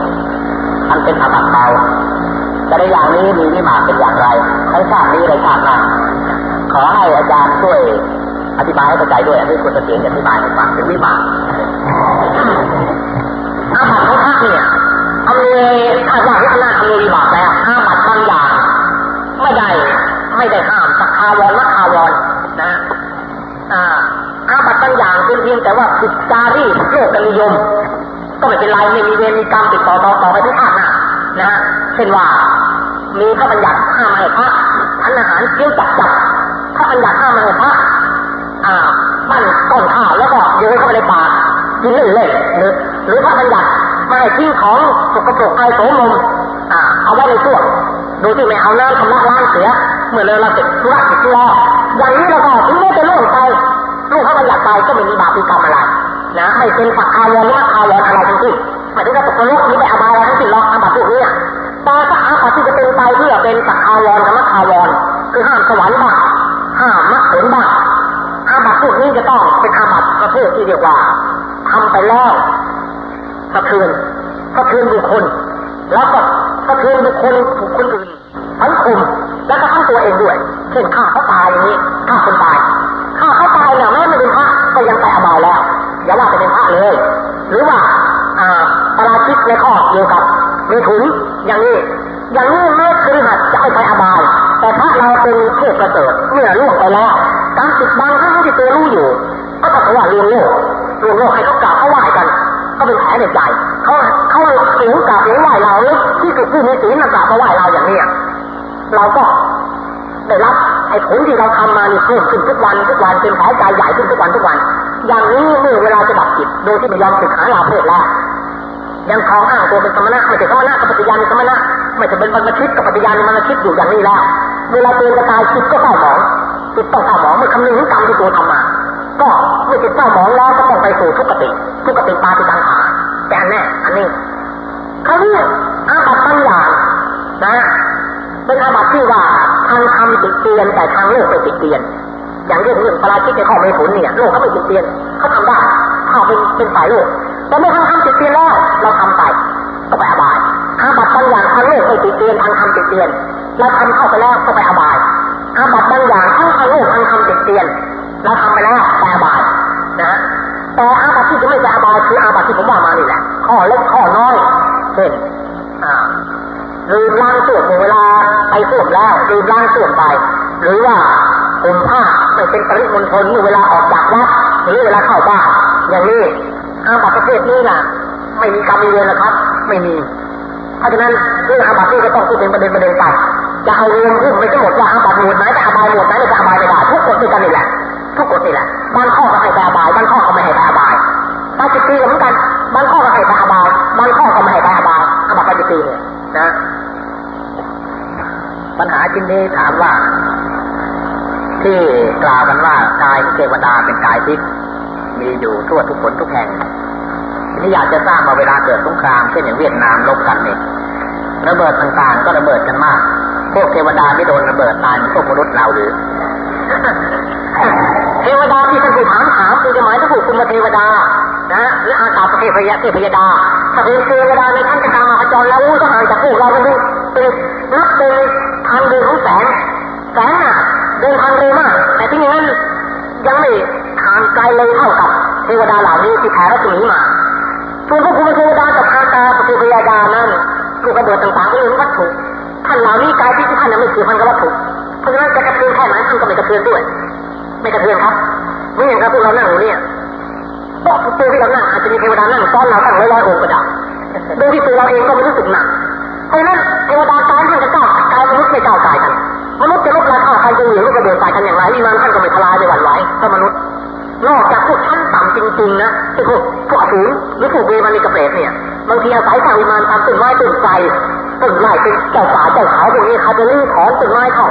อันเป็นอาบัติเบาแต่ในอย่างนี้มีวิมาเป็นอย่างไรให้ทราบนี้เลยทราบน้าขอให้อาจารย์ช่วยอธิบายให้เข้าใจด้วยอันนี้คุณเสถียรอธิบายให้ฟังเป็นวิมาอาบัติของพระเนี่ยอำนวยถ้าว่าที่อำนาจอำนวยวิบากแล้วอาบัติบางอย่างไม่ได้ไม่ได้ห้ามสักคาวรวัคาวรนะอ่าอาบัติบางอ ยงแต่ว่าผิดจารีตโลกนิยม ก็ไม่เป็นไรไม่มีเวรมีกรรมติดต่อต่อต่อไปทุกภาคหน้านะฮะเช่นว่ามีพระบัญญัติห้ามให้พระทานอาหารเคี้ยวจับจับพระบัญญัติห้ามให้พระอ่าปั้นต้นข้าวแล้วก็โยนเข้าไปในปากกินเล่นๆหรือหรือพระบัญญัติไม่ให้ทิ้งของสกปรกไอโสมมอ่าเอาไว้ในส้วมดูที่ไม่เอาน้ำทำละล้างเสียเมื่อเราเสร็จธุระเสร็จธุระอย่างนี้เราก็ถึงแม้จะล่วงไป ลูกพระบัญญัติไปก็ไม่มีบาปมีกรรมอะไรนะไม่เป็นฝักคาวรหรือคาวรอะไรทั้งสิ้นหมายถึงว่าตกนรกหรือไปอบายอะไรทั้งสิ้นหรอกอาบัติพวกนี้แต่ถ้าอาบัติที่จะเป็นไปเพื่อเป็นสักคาวรกับมัคาวรคือห้ามสวรรค์บ้างห้ามมรรคผลบ้างอาบัติพวกนี้จะต้องเป็นอาบัติประเภทที่เรียกว่าทำไปแล้วสะเทือนสะเทือนบุคคล แล้วก็สะเทือนบุคคลบุคคลอื่นสังคมแล้วก็ทั้งตัวเองด้วย เช่นฆ่าเขาตายอย่างนี้ฆ่าคนต ในข้อเกี่ยวกับมีถุงอย่างนี้ อย่างนี้แม้คือหัดจะไม่ไปอบาย แต่พระเราเป็นเทพประเสริฐเมื่อล่วงไปแล้วการติดบังทั้งที่ตัวรู้อยู่ ก็ต้องว่าเรียนโลกเรียนโลกให้เขากล่าวเขาไหว้กัน ก็เป็นแผลในใจเขาเขาเสียงกราบเสียงไหวเราหรือที่คือผู้มีศีลมากราบมาไหวเราอย่างนี้เราก็ได้รับไอ้ผลที่เราทำมานี่เพิ่มขึ้นทุกวันทุกวันเป็นแผลใจใหญ่ขึ้นทุกวันทุกวัน อย่างนี้เมื่อเวลาจะดับจิตโดยที่ไม่ยอมศึกษาลาเพศแล้ว ยังคลองอ้างตัวเป็นสมณะไม่ใช่สมณะกับปฏิญาณสมณะไม่ใช่เป็นบรรพชิตกับปฏิญาณเป็นบรรพชิตอยู่อย่างนี้แล้ว เวลาเตือนจะตายจิตก็เศร้าหมองจิตต้องเศร้าหมองไม่คำนึงถึงกรรมที่ตัวทำมา ก็เมื่อจิตเศร้าหมองแล้วก็ต้องไปสู่ทุกขติทุกขติปาติตังขาแต่แน่อันนี้เขาเรียกอาบัติบางอย่างนะเป็นอาบัติที่ว่าทางธรรมติดเตียนแต่ทางโลกไปติดเตียน อย่างเรื่องเรื่องปราชิกในข้อไม่ผลเนี่ยโลกเขาไม่ติดเตียนเขาทำได้เขาเป็นเป็นฝ่ายโลก แต่ไม่ทางธรรมติดเตียนแล้ว เราทำไปก็ไปอบายอาบัตบางอย่างทางโลกไม่ติดเตียนทางธรรมติดเตียนเราทำเข้าไปแล้วก็ไปอบายอาบัตบางอย่างทั้งทางโลกทางธรรมติดเตียนเราทำไปแล้วไปอบายนะแต่อาบัตที่จะไม่จะอบายคืออาบัตที่ผมว่ามานี่แหละข้อเล็กข้อน้อยเช่นลืมล้างส่วมเวลาไปส่วมแล้วลืมล้างส่วมไป หรือว่าผมผ้าไม่เป็นปริมณฑลเวลาออกจากวัดหรือเวลาเข้าบ้านอย่างนี้ อาบัติประเภทนี้น่ะ ไม่มีกรรมมีเวรนะครับ ไม่มี เพราะฉะนั้นเรื่องอาบัตินี่ก็ต้องพูดเป็นประเด็นประเด็นไปจะเอารวมหุ้มไม่จะหมดว่าอาบัตหมวดไหนจะอาบายหมวดไหนจะอาบายไม่ได้ทุกกฎด้วยกันนี่แหละทุกกฎนี่แหละบางข้อก็ให้ไปอาบายบางข้อก็ไม่ให้ไปอาบายปาจิตตีเหมือนกันบางข้อก็ให้ไปอาบายบางข้อก็ไม่ให้ไปอาบายอาบัตปาจิตตีเนี่ยนะปัญหาชิ้นนี้ถามว่า ที่กล่าวกันว่ากายเทวดาเป็นกายทิพย์ มีอยู่ทั่วทุกคนทุกแห่งทีนี้อยากจะทราบมาเวลาเกิดสงครามเช่นอย่างเวียดนามลบกันเนี่ยระเบิดต่างๆ ก็ระเบิดกันมาก พวกเทวดาที่โดนระเบิดตายพวกมนุษย์เราหรือเทวดาที่ท่านผู้ถามถามคือจะหมายถึงผู้คุมเทวดานะหรืออากาศเทพยาเทพยดาถ้าเป็นเทวดาในท่านจะตามมาขจรแล้วก็ห่างจากพวกเราเป็นเป็นนับเป็นพันเดือนของแสนแสนน่ะเดินทางเร็วมากแต่ที่นี้นั้นยังไม่ ไกลเลยเท่ากับเทวดาเหล่านี้ที่แผ่รัศมีมาส่วนพวกคุณเทวดากับทาตาเทพยดานั้นลูกระเบิดต่างๆก็เป็นวัตถุท่านเหล่านี้กายที่ท่านนั้นไม่เกี่ยวพันกับวัตถุเพราะฉะนั้นจะกระเทือนแค่ไหนท่านก็ไม่กระเทือนด้วย ไม่กระเทือนครับไม่อย่างครับพวกเรานั่งอยู่เนี่ยบอกตัวที่เรานั่งอาจจะมีเทวดานั่งซ้อนเราตั้งร้อยร้อยองค์ก็ได้โดยที่ตัวเราเองก็ไม่รู้สึกหนักเพราะฉะนั้นเทวดากายท่านจะก้าวกายมนุษย์ไม่ก้าวกายกันมนุษย์จะลบราคาใครจะเหวี่ยงลูกระเบิดใส่กันอย่างไรวิมานท่านก็ไม่ทลายไม่หวั่นไหวถ้ามนุษย์ นอกจากพวกชั้นต่ำจริงๆนะที่พวกพวกศูนย์หรือพวกเวมานิกเปรตเนี่ยบางทีอาศัยสร้างวิมานตามต้นไม้ต้นไทรต้นไม้เป็นเจ้าป่าเจ้าเขาพวกนี้เขาจะลื้อถอนต้นไม้เข้า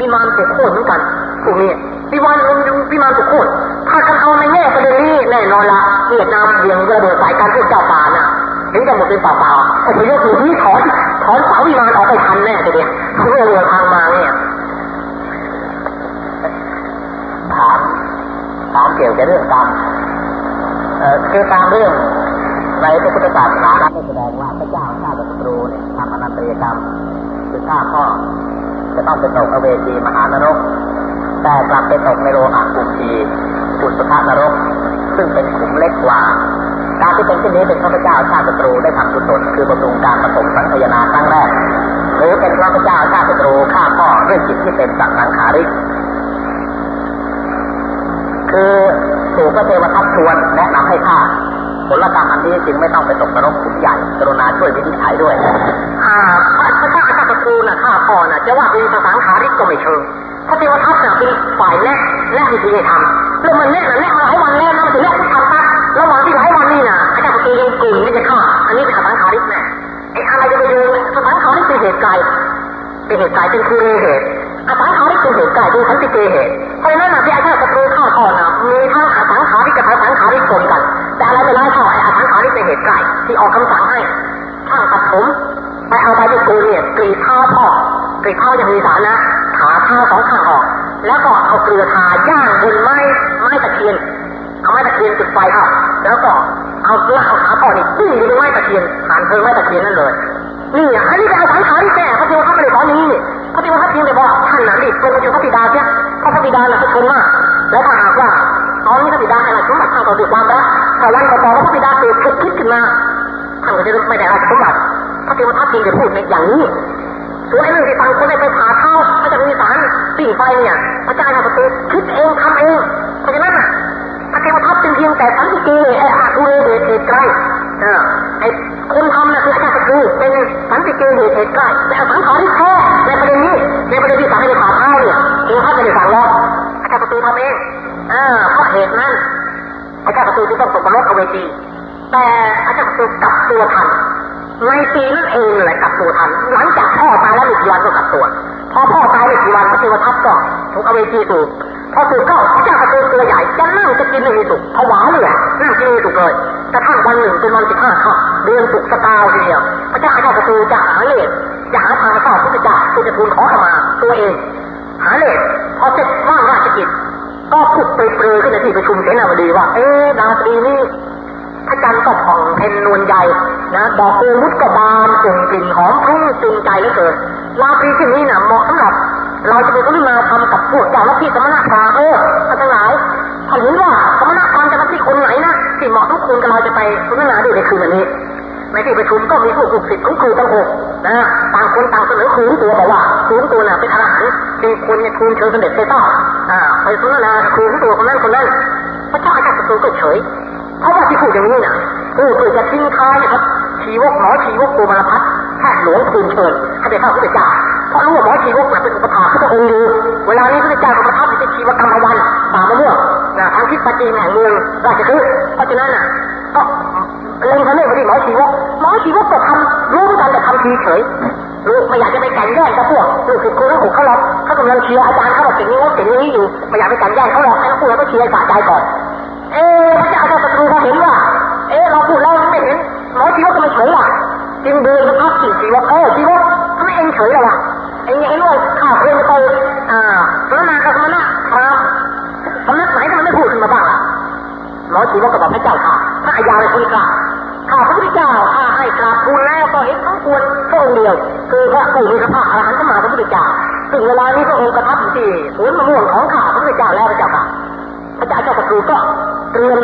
วิมานถูกโค่นเหมือนกันพวกนี้วิมานวิมานถูกโค่นถ้ากันเอาในแง่ประเด็นนี้แน่นอนละเวียดนามเบี่ยงระเบิดสายการพวกเจ้าป่าน่ะถึงจะหมดเป็นเปล่าๆแต่พยกอยู่ที่ถอนถอนเสาวิมานออกไปทันแน่ทีเดียเขาเรือเรือทางมาเนี่ยถาม ถาม เกี่ยวกับเรื่องกรรมคือตามเรื่องในพระพุทธศาสนาได้แสดงว่าพระเจ้าฆ่าศัตรูเนี่ยทำอนันตริยกรรมคือฆ่าพ่อจะต้องไปตกอเวจีมหานรก แต่กลับไปตกในโลหะกุมีปุตตะนรก ซึ่งเป็นขุมเล็กกว่าการที่เป็นเช่นนี้เป็นพระเจ้าชาติศัตรูได้ทำกุศลคือบำรุงการผสมสังขยาครั้งแรก หรือเป็นพระเจ้าชาติศัตรูฆ่าพ่อด้วยจิตที่เป็นสังสังขาริก คือถูกพระเทวทัตชวนแนะนำให้ฆ่าผลกรรมอันนี้จึงไม่ต้องไปตกนรกขุมใหญ่ กรุณาช่วยวินิจฉัยด้วยอ่าพระเจ้าอาชาติรูน่ะฆ่าพ่อน่ะจะว่าเป็นภาษาขาริกก็ไม่เชิงพระเทวทัตน่ะเป็นฝ่ายแนะแนะวิธีให้ทำแล้วมันแนะน่ะแนะมาหลายวันแล้วนะมันถึงแนะทำปั๊บระหว่างที่หลายวันนี่น่ะอาจารย์รูยังกลุ่มที่จะฆ่า อันนี้เป็นภาษาขาริกแน่ไอ้อะไรจะไปโยงภาษาขาริกเป็นเหตุไกลเป็นเหตุไกลเป็นคือเหตุอาสังขาริกเป็นเหตุไกลเป็นขันติเกเหตุเพราะฉะนั้นน่ะที่อาจารย์ มีทั้งอาสังขาริกกับอาสังขาริกกลมกัน แต่อะไรไม่ร้ายเท่าไอ้อาสังขาริกเป็นเหตุไกลที่ออกคำสั่งให้ช่างตัดผมไปเอาใบที่กูเนี่ยกรีดเท้าพ่อกรีดเท้าอย่างมีสารนะขาเท้าสองข้างออก แล้วก็เอาเกลือทาย่างบนไม้ไม้ตะเคียนเอาไม้ตะเคียนจุดไฟเข้าแล้วก็เอาเกลือเอาขาพ่อนี่ปิ้งอยู่บนไม้ตะเคียนผ่านเพลิงไม้ตะเคียนนั่นเลยนี่อะอันนี้เป็นอาสังขาริกแน่พระเทวทัตไม่ได้สอนอย่างนี้พระเทวทัตเพียงแต่บอกท่านน่ะรีบลงมาอยู่พระบิดาเสียเพราะพระบิดาน่ะทุกคนมากแล้วถ้าหากว่า ตอนนี้พระบิดาให้ราชสมบัติทางต่อด้วยความรักถ้าวันต่อๆพระบิดาเกิดคิดคิดขึ้นมาท่านก็จะไม่ได้ราชสมบัติพระเทวทัตเพียงแต่พูดในอย่างนี้ส่วนไอ้เรื่องที่ต่างคนไปผ่าเท้าพระเจ้ามีสารสิ่งไปเนี่ยพระเจ้าอาประตูคิดเองทำเองเพราะฉะนั้นน่ะพระเทวทัตเป็นเพียงแต่สันติเกไอ้อาทุเรเดชเหตุไกลเออไอ้คนทำนะคืออาจารย์ศัตรูเป็นสันติเกเหตุเหตุใกล้แต่สังขารที่แท้ในประเด็นนี้ในประเด็นที่สั่งให้ไปผ่าเท้าเนี่ยคือท่านไม่ได้สั่งหรอกอาจารย์ศัตรูทำเอง อ่าเพราะเหตุนั้นอาจารย์ศัตรูที่ต้องตกนรกเอาเวทีแต่อาจารย์ศัตรูกลับตัวทันในปีนั้นเองแหละกลับตัวทัน หลังจากพ่อตายแล้วไม่กี่วันก็กลับตัว พอพ่อตายไม่กี่วันพระเทวทัตก็ถูกเอาเวทีสูบพอสูบเข้าพระเจ้าศัตรูตัวใหญ่จะนั่งจะกินไม่มีสุขผวาเลยนั่งกินไม่มีสุขเลยกระทั่งวันหนึ่งเป็นวันสิบห้าค่ำเดือนสุกสตาวทีเดียว พระเจ้าอาชาศัตรูจะหาเลสจะหาทางเข้าพระเจ้าคือจะทูลขอขมาตัวเอง หาเลสพอเสร็จว่างราชกิจ ก็พูดไปเปรยขึ้นในที่ประชุมเสนาบดีว่า เอ๊ะดาวตรีนี้พระจันทร์ก็ผ่องเพนนวลใหญ่นะดอกโอมุดก็บานส่งกลิ่นหอมพุ่งจูงใจเหลือเกินลาตรีที่นี้น่ะเหมาะสำหรับ เราจะเป็นคนที่มาทำกับพวกเจ้าลัทธิสมณพราหมณ์เออท่านทั้งหลายถ้าเห็นว่าสมณพราจะลัทธิคนไหนนะที่เหมาะทุกคนกับเราจะไปสนทนาด้วยในคืนวันนี้ในที่ประชุมก็มีผู้ลูกศิษย์ของครูทั้งหกนะต่างคนต่างเสนอคูนตัวบอกว่าคูนตัวน่ะเป็นอรหันต์จึงควรจะทูลเชิญเสด็จไปต้อนอ่า ไปสนทนาคูนตัวคนนั้นคนนั้นพระเจ้าอาจารย์ศัตรูก็เฉย เพราะว่าที่พูดอย่างนี้น่ะเออเพื่อจะทิ้งท้ายนะครับชีวกหมอชีวกโกมารพัฒแพทย์หลวงทูลเชิญให้ไปเข้าพระเจ้าเพราะรู้ว่าหมอชีวกเป็นอุปถาพระองค์อยู่เวลานี้พระเจ้าก็ประทับอยู่ที่ชีวกรรมวันป่ามะม่วงนะทางทิศปัจจีนแห่งเมืองราชคฤห์เพราะฉะนั้นน่ะก็เล็งพระเนตรไปที่หมอชีวกหมอชีวกก็ทำรู้เหมือนกันแต่ทำทีเฉย รู้ไม่อยากจะไปแข่งแย่งกับพวกลูกศิษย์ครูทั้งหกเขาหรอกเขากำลังเชียร์อาจารย์เขาบอกสิ่งนี้ว่าสิ่งนี้อยู่ไม่อยากไปแข่งแย่งเขาหรอกให้เขาพูดแล้วก็เชียร์สะใจก่อน เอ๊ะพระเจ้าเจ้าศัตรูเขาเห็นว่า เอ๊ะเราพูดแล้วไม่เห็นหมอชีวกก็ไม่เฉยล่ะจึงเดินไปพักที่ชีวกเออชีวกทำไมเองเฉยล่ะวะเองเห็นว่าข้าวเรียนไปอ่าสมณะกับสมณะครับสำนักไหนทำไมไม่พูดขึ้นมาบ้างล่ะหมอชีวกก็บอกพระเจ้าค่ะถ้าอายาเป็นคนกล้าข้าพระพุทธเจ้าข้า ไห้กราบทูลแล้วก็เห็นทั้งควรพระองค์เดียว คือพระผู้มีพระภาคอรหันต์สมมาพระพุทธเจ้าซึ่งเวลานี้พระองค์ประทับอยู่ที่สวนมะม่วงของข้าพระพุทธเจ้าแล้วพระเจ้าค่ะพระเจ้าเจ้าประตูก็เตรียม